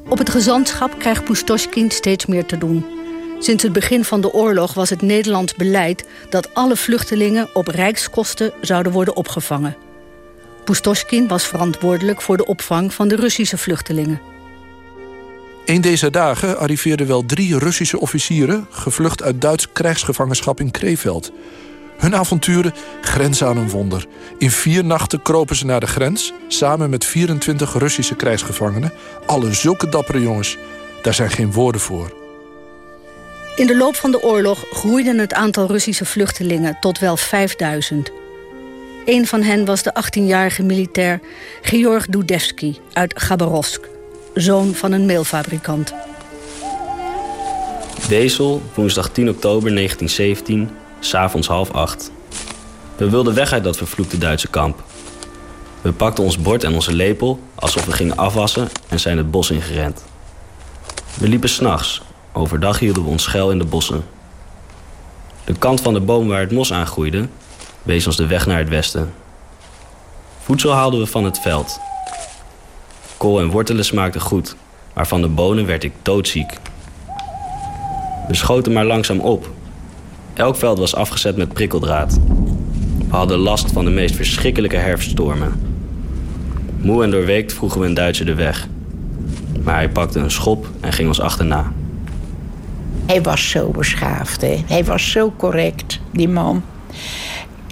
Op het gezantschap krijgt Pustoschkin steeds meer te doen. Sinds het begin van de oorlog was het Nederlands beleid... dat alle vluchtelingen op rijkskosten zouden worden opgevangen. Pustoschkin was verantwoordelijk voor de opvang van de Russische vluchtelingen. Een deze dagen arriveerden wel drie Russische officieren... gevlucht uit Duits krijgsgevangenschap in Krefeld. Hun avonturen grenzen aan een wonder. In vier nachten kropen ze naar de grens... samen met 24 Russische krijgsgevangenen. Alle zulke dappere jongens. Daar zijn geen woorden voor. In de loop van de oorlog groeide het aantal Russische vluchtelingen tot wel 5000. Een van hen was de 18-jarige militair Georg Dudevsky uit Gabarovsk zoon van een meelfabrikant. Wezel, woensdag 10 oktober 1917, s'avonds half acht. We wilden weg uit dat vervloekte Duitse kamp. We pakten ons bord en onze lepel alsof we gingen afwassen en zijn het bos ingerend. We liepen s'nachts. Overdag hielden we ons schuil in de bossen. De kant van de boom waar het mos aangroeide, wees ons de weg naar het westen. Voedsel haalden we van het veld Kool en wortelen smaakten goed, maar van de bonen werd ik doodziek. We schoten maar langzaam op. Elk veld was afgezet met prikkeldraad. We hadden last van de meest verschrikkelijke herfststormen. Moe en doorweekt vroegen we een Duitser de weg. Maar hij pakte een schop en ging ons achterna. Hij was zo beschaafd, hè? hij was zo correct, die man.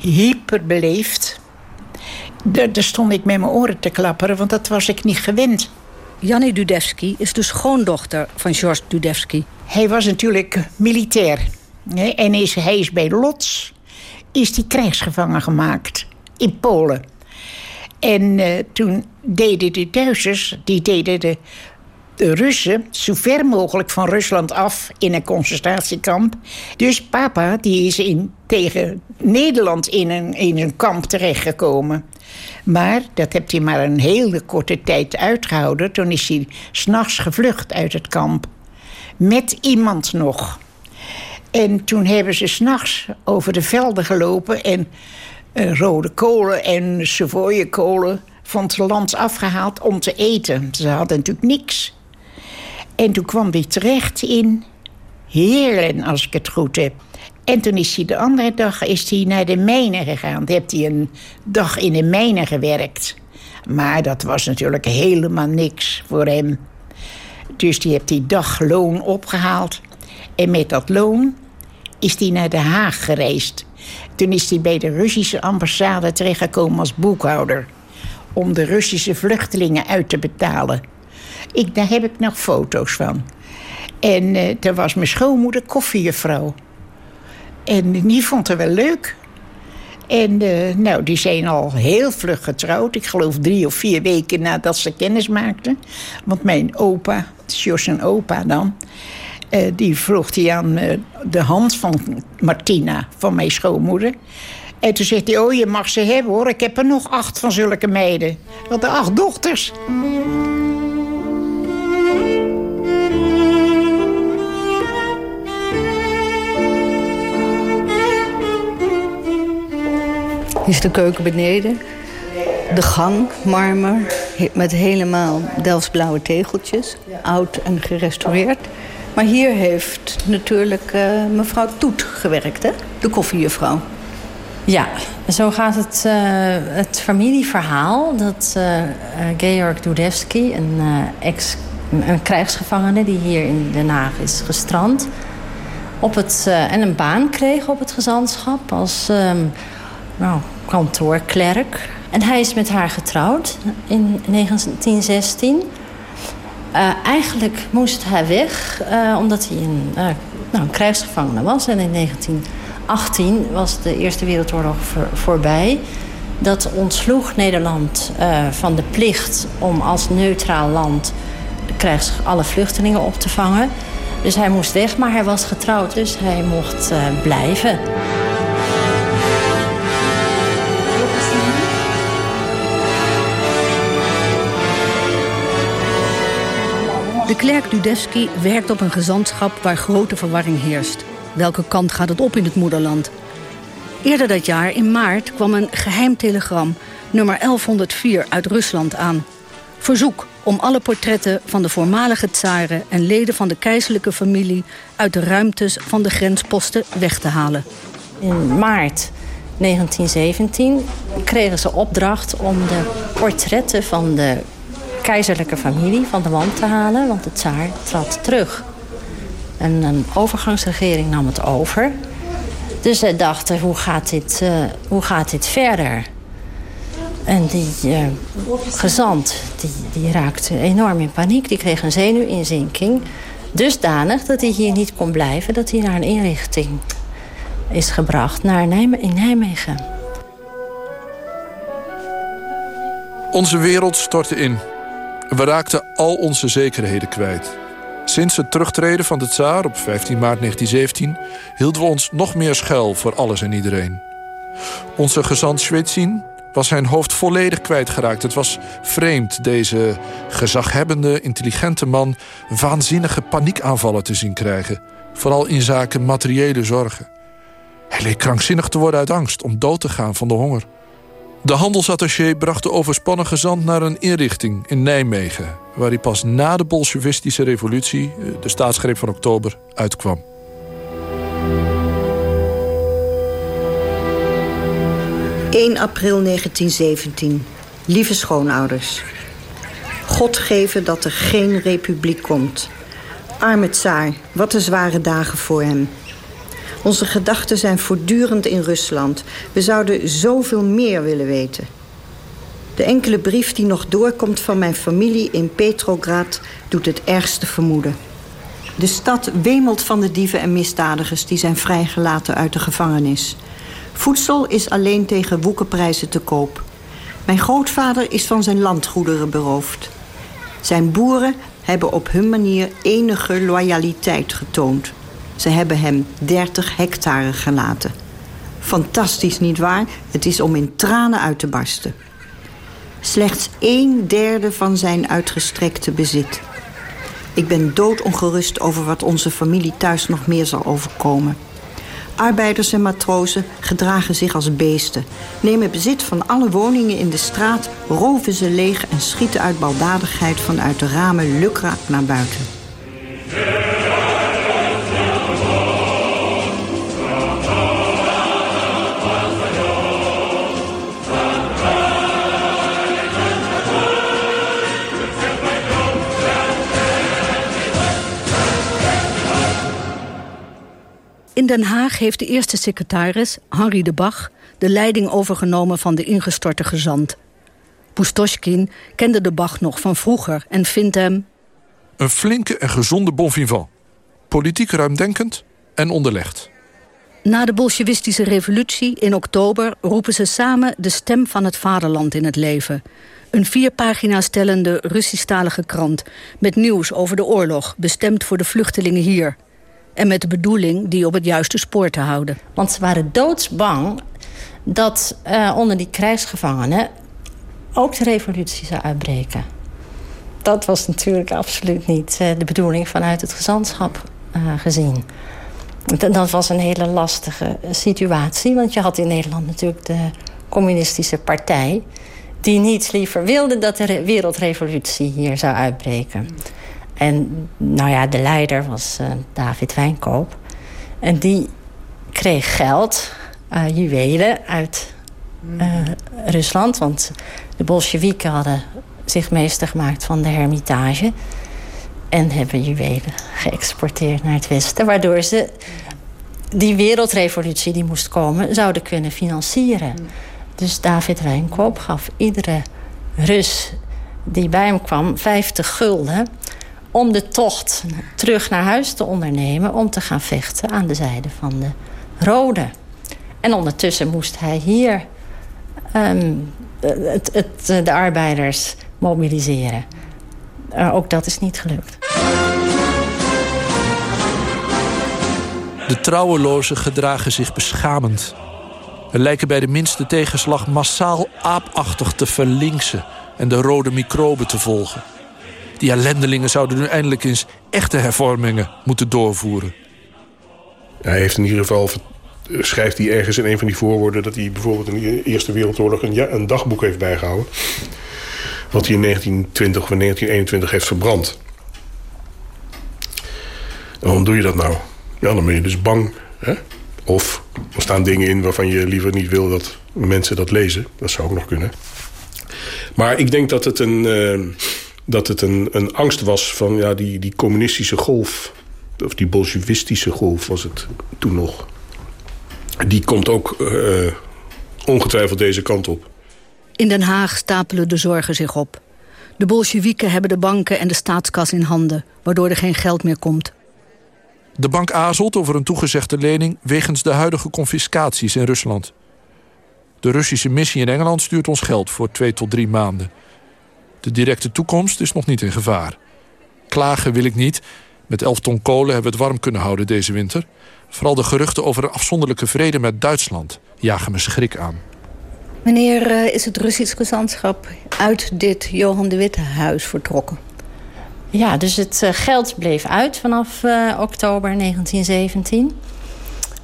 Hyperbeleefd. Daar, stond ik met mijn oren te klapperen, want dat was ik niet gewend. Jannie Dudevsky is de schoondochter van George Dudevsky. Hij was natuurlijk militair. En is, hij is bij Lots is die krijgsgevangen gemaakt in Polen. En uh, toen deden de Duitsers, die deden de de Russen zo ver mogelijk van Rusland af in een concentratiekamp. Dus papa die is in, tegen Nederland in een, in een kamp terechtgekomen. Maar dat heeft hij maar een hele korte tijd uitgehouden. Toen is hij s'nachts gevlucht uit het kamp. Met iemand nog. En toen hebben ze s'nachts over de velden gelopen... en uh, rode kolen en kolen van het land afgehaald om te eten. Ze hadden natuurlijk niks. En toen kwam hij terecht in Heerlen, als ik het goed heb. En toen is hij de andere dag is hij naar de mijnen gegaan. Toen heeft hij een dag in de mijnen gewerkt. Maar dat was natuurlijk helemaal niks voor hem. Dus die heeft die dag loon opgehaald. En met dat loon is hij naar Den Haag gereisd. Toen is hij bij de Russische ambassade terechtgekomen als boekhouder. Om de Russische vluchtelingen uit te betalen. Ik, daar heb ik nog foto's van. En uh, daar was mijn schoonmoeder koffiejuffrouw. En die vond het wel leuk. En uh, nou, die zijn al heel vlug getrouwd. Ik geloof drie of vier weken nadat ze kennis maakten. Want mijn opa, Jos en opa dan... Uh, die vroeg hij aan de hand van Martina, van mijn schoonmoeder. En toen zegt hij, oh, je mag ze hebben hoor. Ik heb er nog acht van zulke meiden. Want de acht dochters. Is de keuken beneden. De gang, marmer, met helemaal Delftsblauwe tegeltjes. Oud en gerestaureerd. Maar hier heeft natuurlijk uh, mevrouw Toet gewerkt, hè? De koffiejuffrouw. Ja, zo gaat het, uh, het familieverhaal dat uh, Georg Dudevski, een, ex, een krijgsgevangene die hier in Den Haag is gestrand, op het, en een baan kreeg op het gezantschap als um, nou, kantoorklerk. En hij is met haar getrouwd in 1916. Uh, eigenlijk moest hij weg, uh, omdat hij een, uh, nou, een krijgsgevangene was. En in 1918 was de Eerste Wereldoorlog voor, voorbij. Dat ontsloeg Nederland van de plicht om als neutraal land krijgs, alle vluchtelingen op te vangen. Dus hij moest weg, maar hij was getrouwd, dus hij mocht blijven. De klerk Dudevski werkt op een gezantschap waar grote verwarring heerst. Welke kant gaat het op in het moederland? Eerder dat jaar, in maart, kwam een geheim telegram... nummer 1104 uit Rusland aan. Verzoek om alle portretten van de voormalige tsaren... en leden van de keizerlijke familie... uit de ruimtes van de grensposten weg te halen. In maart 1917 kregen ze opdracht om de portretten van de keizerlijke familie van de wand te halen, want de tsaar trad terug. En een overgangsregering nam het over. Dus zij dachten, hoe gaat dit, uh, hoe gaat dit verder? En die uh, gezant die, die raakte enorm in paniek. Die kreeg een zenuwinzinking. Dusdanig dat hij hier niet kon blijven. Dat hij naar een inrichting is gebracht naar in Nijmegen. Onze wereld stortte in. We raakten al onze zekerheden kwijt. Sinds het terugtreden van de tsaar op 15 maart 1917... hielden we ons nog meer schuil voor alles en iedereen. Onze gezant Schwetzin was zijn hoofd volledig kwijtgeraakt. Het was vreemd deze gezaghebbende, intelligente man... waanzinnige paniekaanvallen te zien krijgen. Vooral in zaken materiële zorgen. Hij leek krankzinnig te worden uit angst om dood te gaan van de honger. De handelsattaché bracht de overspannen gezant naar een inrichting in Nijmegen... waar hij pas na de bolsjewistische revolutie, eh, de staatsgreep van oktober, uitkwam. ...1 april 1917. Lieve schoonouders. God geven dat er geen republiek komt. Arme tsaar, wat een zware dagen voor hem... Onze gedachten zijn voortdurend in Rusland. We zouden zoveel meer willen weten. De enkele brief die nog doorkomt van mijn familie in Petrograd... doet het ergste vermoeden. De stad wemelt van de dieven en misdadigers... die zijn vrijgelaten uit de gevangenis. Voedsel is alleen tegen woekenprijzen te koop. Mijn grootvader is van zijn landgoederen beroofd. Zijn boeren hebben op hun manier enige loyaliteit getoond. Ze hebben hem 30 hectare gelaten. Fantastisch, nietwaar? Het is om in tranen uit te barsten. Slechts een derde van zijn uitgestrekte bezit. Ik ben doodongerust over wat onze familie thuis nog meer zal overkomen. Arbeiders en matrozen gedragen zich als beesten. Nemen bezit van alle woningen in de straat, roven ze leeg... en schieten uit baldadigheid vanuit de ramen lukraak naar buiten. In Den Haag heeft de eerste secretaris, Henri de Bach... de leiding overgenomen van de ingestorte gezant. Pustoschkin kende de Bach nog van vroeger en vindt hem... Een flinke en gezonde bon vivant. Politiek ruimdenkend en onderlegd. Na de bolsjewistische revolutie in oktober roepen ze samen de stem van het vaderland in het leven. Een vier pagina's stellende Russisch-talige krant... met nieuws over de oorlog, bestemd voor de vluchtelingen hier... En met de bedoeling die op het juiste spoor te houden. Want ze waren doodsbang dat uh, onder die krijgsgevangenen... ook de revolutie zou uitbreken. Dat was natuurlijk absoluut niet uh, de bedoeling vanuit het gezantschap uh, gezien. Dat was een hele lastige situatie. Want je had in Nederland natuurlijk de communistische partij... die niets liever wilde dat de wereldrevolutie hier zou uitbreken. En nou ja, de leider was uh, David Wijnkoop. En die kreeg geld, uh, juwelen uit uh, Rusland. Want de Bolsjewieken hadden zich meester gemaakt van de hermitage. En hebben juwelen geëxporteerd naar het westen. Waardoor ze die wereldrevolutie die moest komen zouden kunnen financieren. Dus David Wijnkoop gaf iedere Rus die bij hem kwam 50 gulden om de tocht terug naar huis te ondernemen... om te gaan vechten aan de zijde van de Rode. En ondertussen moest hij hier um, het, het, de arbeiders mobiliseren. Uh, ook dat is niet gelukt. De trouwelozen gedragen zich beschamend. En lijken bij de minste tegenslag massaal aapachtig te verlinksen... en de rode microben te volgen. Die ellendelingen zouden nu eindelijk eens echte hervormingen moeten doorvoeren. Hij heeft in ieder geval schrijft hij ergens in een van die voorwoorden... dat hij bijvoorbeeld in de Eerste Wereldoorlog een, ja, een dagboek heeft bijgehouden... wat hij in 1920 of 1921 heeft verbrand. En waarom doe je dat nou? Ja, dan ben je dus bang. Hè? Of er staan dingen in waarvan je liever niet wil dat mensen dat lezen. Dat zou ook nog kunnen. Maar ik denk dat het een... Uh, dat het een, een angst was van ja, die, die communistische golf... of die bolsjewistische golf was het toen nog... die komt ook uh, ongetwijfeld deze kant op. In Den Haag stapelen de zorgen zich op. De Bolsjewieken hebben de banken en de staatskas in handen... waardoor er geen geld meer komt. De bank aarzelt over een toegezegde lening... wegens de huidige confiscaties in Rusland. De Russische missie in Engeland stuurt ons geld voor twee tot drie maanden... De directe toekomst is nog niet in gevaar. Klagen wil ik niet. Met 11 ton kolen hebben we het warm kunnen houden deze winter. Vooral de geruchten over een afzonderlijke vrede met Duitsland jagen me schrik aan. Wanneer uh, is het Russisch gezantschap uit dit Johan de Witte huis vertrokken? Ja, dus het uh, geld bleef uit vanaf uh, oktober 1917.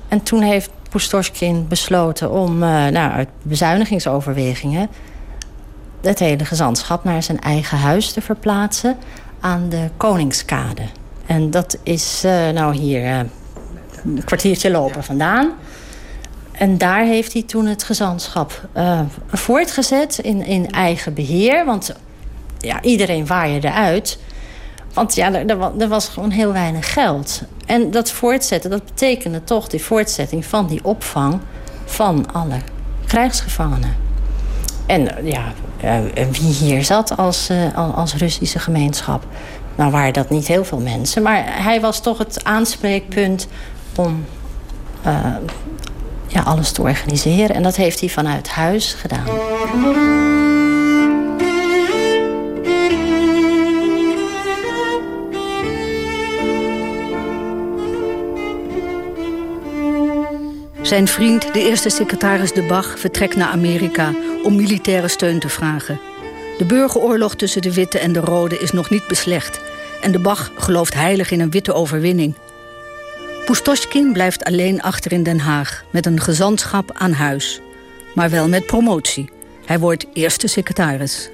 En toen heeft Pustoshkin besloten om nou, uit bezuinigingsoverwegingen het hele gezantschap naar zijn eigen huis te verplaatsen aan de Koningskade. En dat is uh, nou hier uh, een kwartiertje lopen vandaan. En daar heeft hij toen het gezantschap uh, voortgezet in, in eigen beheer. Want ja, iedereen waaide eruit. Want ja, er, er, was gewoon heel weinig geld. En dat voortzetten, dat betekende toch die voortzetting van die opvang van alle krijgsgevangenen. En ja, wie hier zat als, uh, als Russische gemeenschap. Nou waren dat niet heel veel mensen. Maar hij was toch het aanspreekpunt om uh, ja, alles te organiseren. En dat heeft hij vanuit huis gedaan. Zijn vriend, de eerste secretaris De Bach, vertrekt naar Amerika... om militaire steun te vragen. De burgeroorlog tussen de witte en de rode is nog niet beslecht... en De Bach gelooft heilig in een witte overwinning. Pustoschkin blijft alleen achter in Den Haag... met een gezantschap aan huis. Maar wel met promotie. Hij wordt eerste secretaris.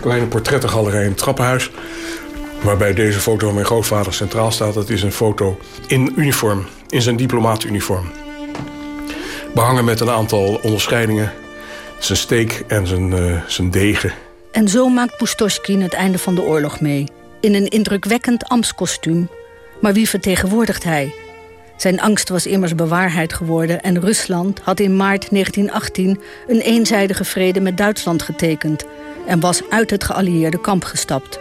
Kleine portrettengalerij in het trappenhuis... waarbij deze foto van mijn grootvader centraal staat. Dat is een foto in uniform, in zijn diplomaatuniform. Behangen met een aantal onderscheidingen. Zijn steek en zijn, uh, zijn degen. En zo maakt Pustoschkin het einde van de oorlog mee. In een indrukwekkend ambtskostuum. Maar wie vertegenwoordigt hij? Zijn angst was immers bewaarheid geworden... en Rusland had in maart 1918 een eenzijdige vrede met Duitsland getekend... en was uit het geallieerde kamp gestapt.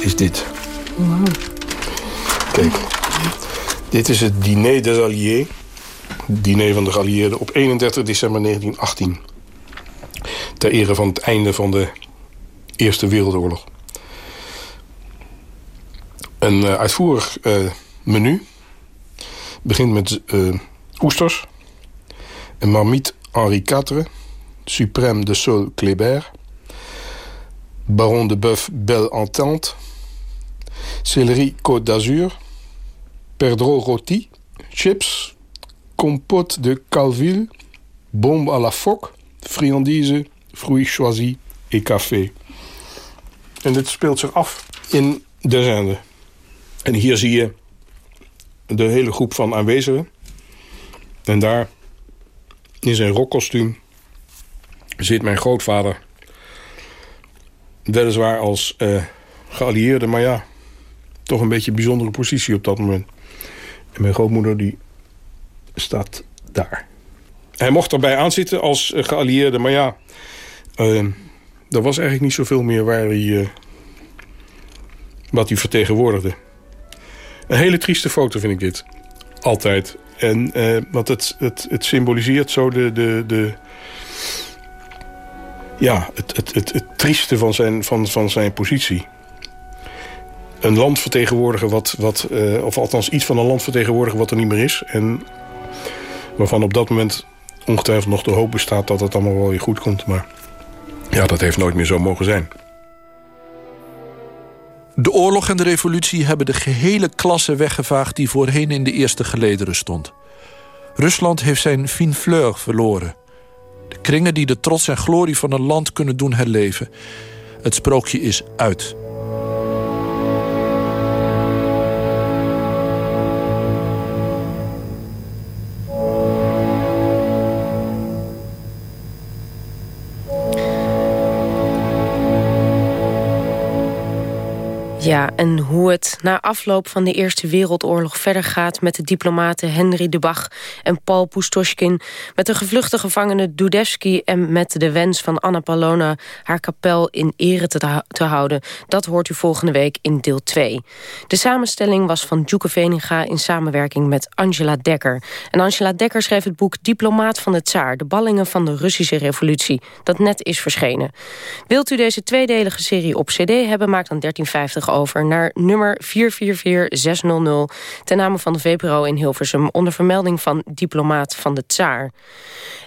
Is dit. Kijk, dit is het diner des alliés. Diner van de geallieerden op 31 december 1918. Ter ere van het einde van de Eerste Wereldoorlog. Een uh, uitvoerig uh, menu. Begint met uh, oesters, een marmite Henri IV, suprême de Sol Kléber, baron de bœuf Belle Entente, céleri Côte d'Azur, perdreau rôti, chips, compote de Calville, bombe à la phoque, friandises, fruits choisis et café. En dit speelt zich af in de Zende. En hier zie je de hele groep van aanwezigen. En daar, in zijn rokkostuum, zit mijn grootvader. Weliswaar als uh, geallieerde, maar ja, toch een beetje een bijzondere positie op dat moment. En mijn grootmoeder die staat daar. Hij mocht erbij aanzitten als geallieerde, maar ja... Uh, er was eigenlijk niet zoveel meer waar hij, uh, wat hij vertegenwoordigde. Een hele trieste foto vind ik dit. Altijd. En, uh, het, het, het symboliseert zo de... de, de ja, het, het, het, het trieste van zijn, van, van zijn positie. Een land vertegenwoordigen wat... wat of althans iets van een land vertegenwoordigen wat er niet meer is. En waarvan op dat moment ongetwijfeld nog de hoop bestaat... dat het allemaal wel weer goed komt. Maar ja, dat heeft nooit meer zo mogen zijn. De oorlog en de revolutie hebben de gehele klasse weggevaagd... die voorheen in de eerste gelederen stond. Rusland heeft zijn fine fleur verloren. De kringen die de trots en glorie van een land kunnen doen herleven. Het sprookje is uit. Ja, en hoe het na afloop van de Eerste Wereldoorlog verder gaat... met de diplomaten Henry de Bach en Paul Pustoschkin... met de gevluchte gevangene Dudevsky... en met de wens van Anna Palona haar kapel in ere te, te houden... dat hoort u volgende week in deel 2. De samenstelling was van Djoeke Veninga in samenwerking met Angela Dekker. En Angela Dekker schreef het boek Diplomaat van de Tsaar... de ballingen van de Russische revolutie, dat net is verschenen. Wilt u deze tweedelige serie op cd hebben, maak dan 13,50 over naar nummer 444600... ten name van de VPRO in Hilversum... onder vermelding van diplomaat van de Tsaar.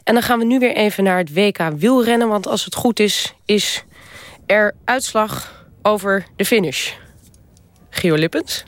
En dan gaan we nu weer even naar het WK wielrennen... want als het goed is, is er uitslag over de finish. Gio Lippens?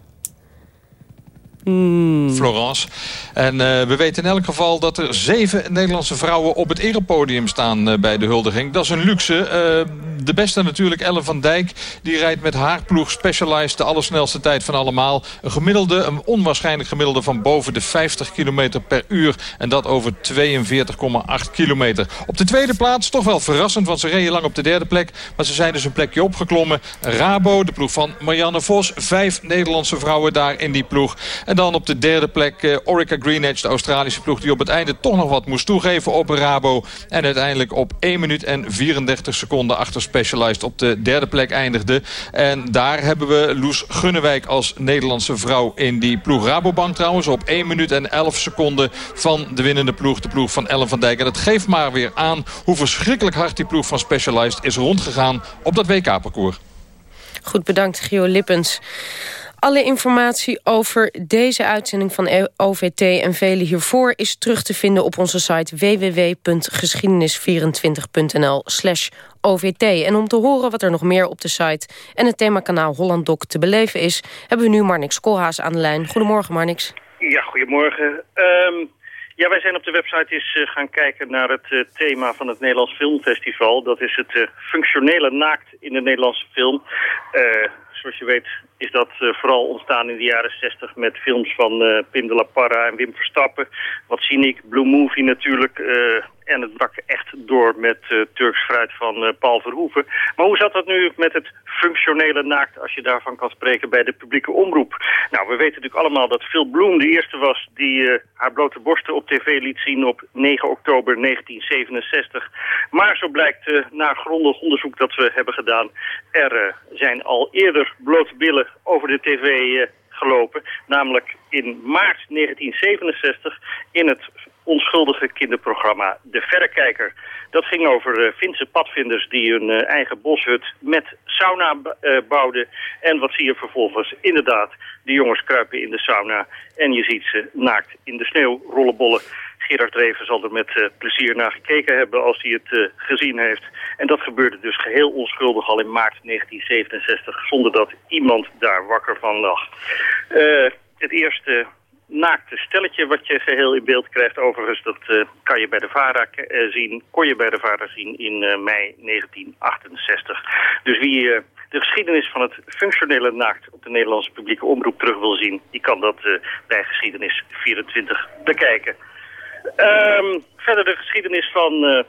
Hmm. Florence. En uh, we weten in elk geval dat er zeven Nederlandse vrouwen op het erepodium staan uh, bij de huldiging. Dat is een luxe. Uh, de beste natuurlijk, Ellen van Dijk. Die rijdt met haar ploeg Specialized de allersnelste tijd van allemaal. Een gemiddelde, een onwaarschijnlijk gemiddelde van boven de 50 km per uur. En dat over 42,8 kilometer. Op de tweede plaats, toch wel verrassend, want ze reden lang op de derde plek. Maar ze zijn dus een plekje opgeklommen. Rabo, de ploeg van Marianne Vos. Vijf Nederlandse vrouwen daar in die ploeg. En dan op de derde plek uh, Orica Greenedge, de Australische ploeg... die op het einde toch nog wat moest toegeven op Rabo. En uiteindelijk op 1 minuut en 34 seconden achter Specialized op de derde plek eindigde. En daar hebben we Loes Gunnewijk als Nederlandse vrouw in die ploeg. Rabobank trouwens op 1 minuut en 11 seconden van de winnende ploeg. De ploeg van Ellen van Dijk. En dat geeft maar weer aan hoe verschrikkelijk hard die ploeg van Specialized is rondgegaan op dat WK-parcours. Goed, bedankt Gio Lippens. Alle informatie over deze uitzending van OVT en vele hiervoor... is terug te vinden op onze site www.geschiedenis24.nl slash OVT. En om te horen wat er nog meer op de site en het themakanaal Holland Doc te beleven is... hebben we nu Marnix Koolhaas aan de lijn. Goedemorgen, Marnix. Ja, goedemorgen. Um, ja, wij zijn op de website eens uh, gaan kijken naar het uh, thema van het Nederlands Filmfestival. Dat is het uh, functionele naakt in de Nederlandse film. Zoals je weet is dat vooral ontstaan in de jaren 60 met films van Pim de la Parra en Wim Verstappen. Wat zie ik? Blue Movie natuurlijk, en het brak echt door met uh, Turks fruit van uh, Paul Verhoeven. Maar hoe zat dat nu met het functionele naakt, als je daarvan kan spreken, bij de publieke omroep? Nou, we weten natuurlijk allemaal dat Phil Bloem de eerste was die uh, haar blote borsten op tv liet zien op 9 oktober 1967. Maar zo blijkt na grondig onderzoek dat we hebben gedaan, er zijn al eerder blote billen over de tv gelopen. Namelijk in maart 1967 in het onschuldige kinderprogramma De Verrekijker. Dat ging over uh, Finse padvinders die hun uh, eigen boshut met sauna uh, bouwden. En wat zie je vervolgens? Inderdaad, de jongens kruipen in de sauna en je ziet ze naakt in de sneeuw rollenbollen. Gerard Reven zal er met plezier naar gekeken hebben als hij het gezien heeft. En dat gebeurde dus geheel onschuldig al in maart 1967, zonder dat iemand daar wakker van lag. het eerste naakte stelletje wat je geheel in beeld krijgt. Overigens, dat uh, kan je bij de VARA uh, zien, kon je bij de VARA zien in uh, mei 1968. Dus wie de geschiedenis van het functionele naakt op de Nederlandse publieke omroep terug wil zien, die kan dat bij Geschiedenis 24 bekijken. Um, verder de geschiedenis van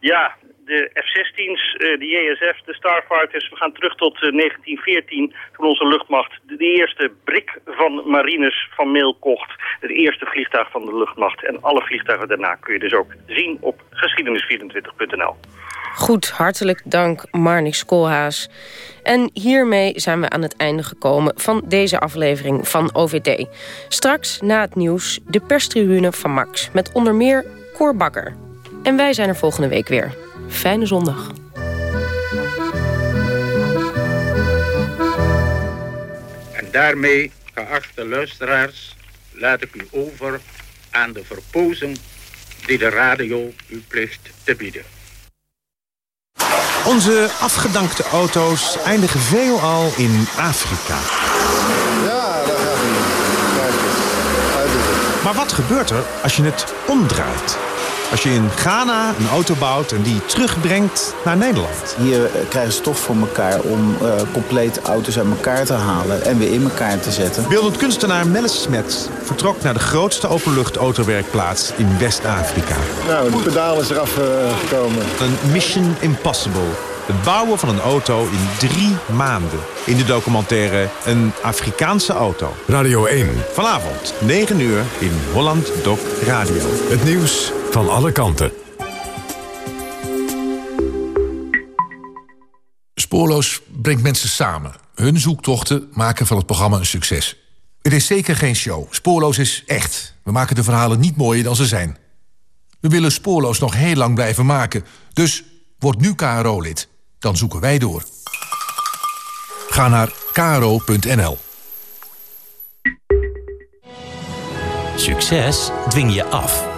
ja, de F-16's, uh, de JSF, de Starfighters. We gaan terug tot uh, 1914, toen onze luchtmacht de, de, eerste brik van marines van mail kocht. Het eerste vliegtuig van de luchtmacht. En alle vliegtuigen daarna kun je dus ook zien op geschiedenis24.nl. Goed, hartelijk dank Marnix Koolhaas. En hiermee zijn we aan het einde gekomen van deze aflevering van OVT. Straks na het nieuws de perstribune van Max... met onder meer Cor Bakker. En wij zijn er volgende week weer. Fijne zondag. En daarmee, geachte luisteraars, laat ik u over aan de verpozen die de radio u plicht te bieden. Onze afgedankte auto's eindigen veelal in Afrika. Ja, daar gaat hij. Maar wat gebeurt er als je het omdraait? Als je in Ghana een auto bouwt en die terugbrengt naar Nederland. Hier eh, krijgen ze toch voor elkaar om uh, compleet auto's uit elkaar te halen en weer in elkaar te zetten. Beeldend kunstenaar Melis Smet vertrok naar de grootste openluchtautowerkplaats in West-Afrika. Nou, de pedaal is eraf uh, gekomen. Een mission impossible. Het bouwen van een auto in drie maanden. In de documentaire Een Afrikaanse auto. Radio 1. Vanavond, 9 uur, in Holland Doc Radio. Het nieuws van alle kanten. Spoorloos brengt mensen samen. Hun zoektochten maken van het programma een succes. Het is zeker geen show. Spoorloos is echt. We maken de verhalen niet mooier dan ze zijn. We willen Spoorloos nog heel lang blijven maken. Dus word nu KRO-lid. Dan zoeken wij door. Ga naar kro.nl. Succes dwing je af.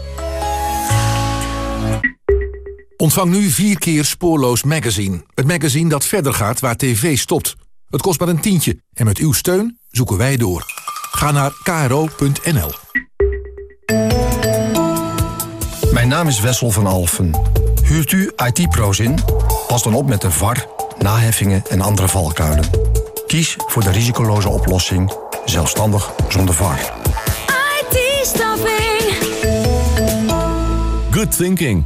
Ontvang nu vier keer Spoorloos Magazine. Het magazine dat verder gaat waar tv stopt. Het kost maar een tientje en met uw steun zoeken wij door. Ga naar kro.nl. Mijn naam is Wessel van Alfen. Huurt u IT-pro's in? Pas dan op met de VAR, naheffingen en andere valkuilen. Kies voor de risicoloze oplossing, zelfstandig zonder VAR. IT-staffing. Good thinking.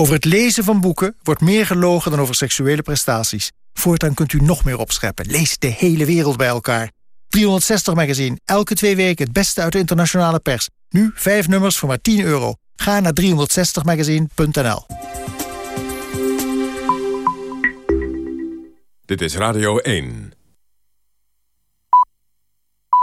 Over het lezen van boeken wordt meer gelogen dan over seksuele prestaties. Voortaan kunt u nog meer opscheppen. Lees de hele wereld bij elkaar. 360 Magazine, elke twee weken het beste uit de internationale pers. Nu vijf nummers voor maar 10 euro. Ga naar 360magazine.nl Dit is Radio 1.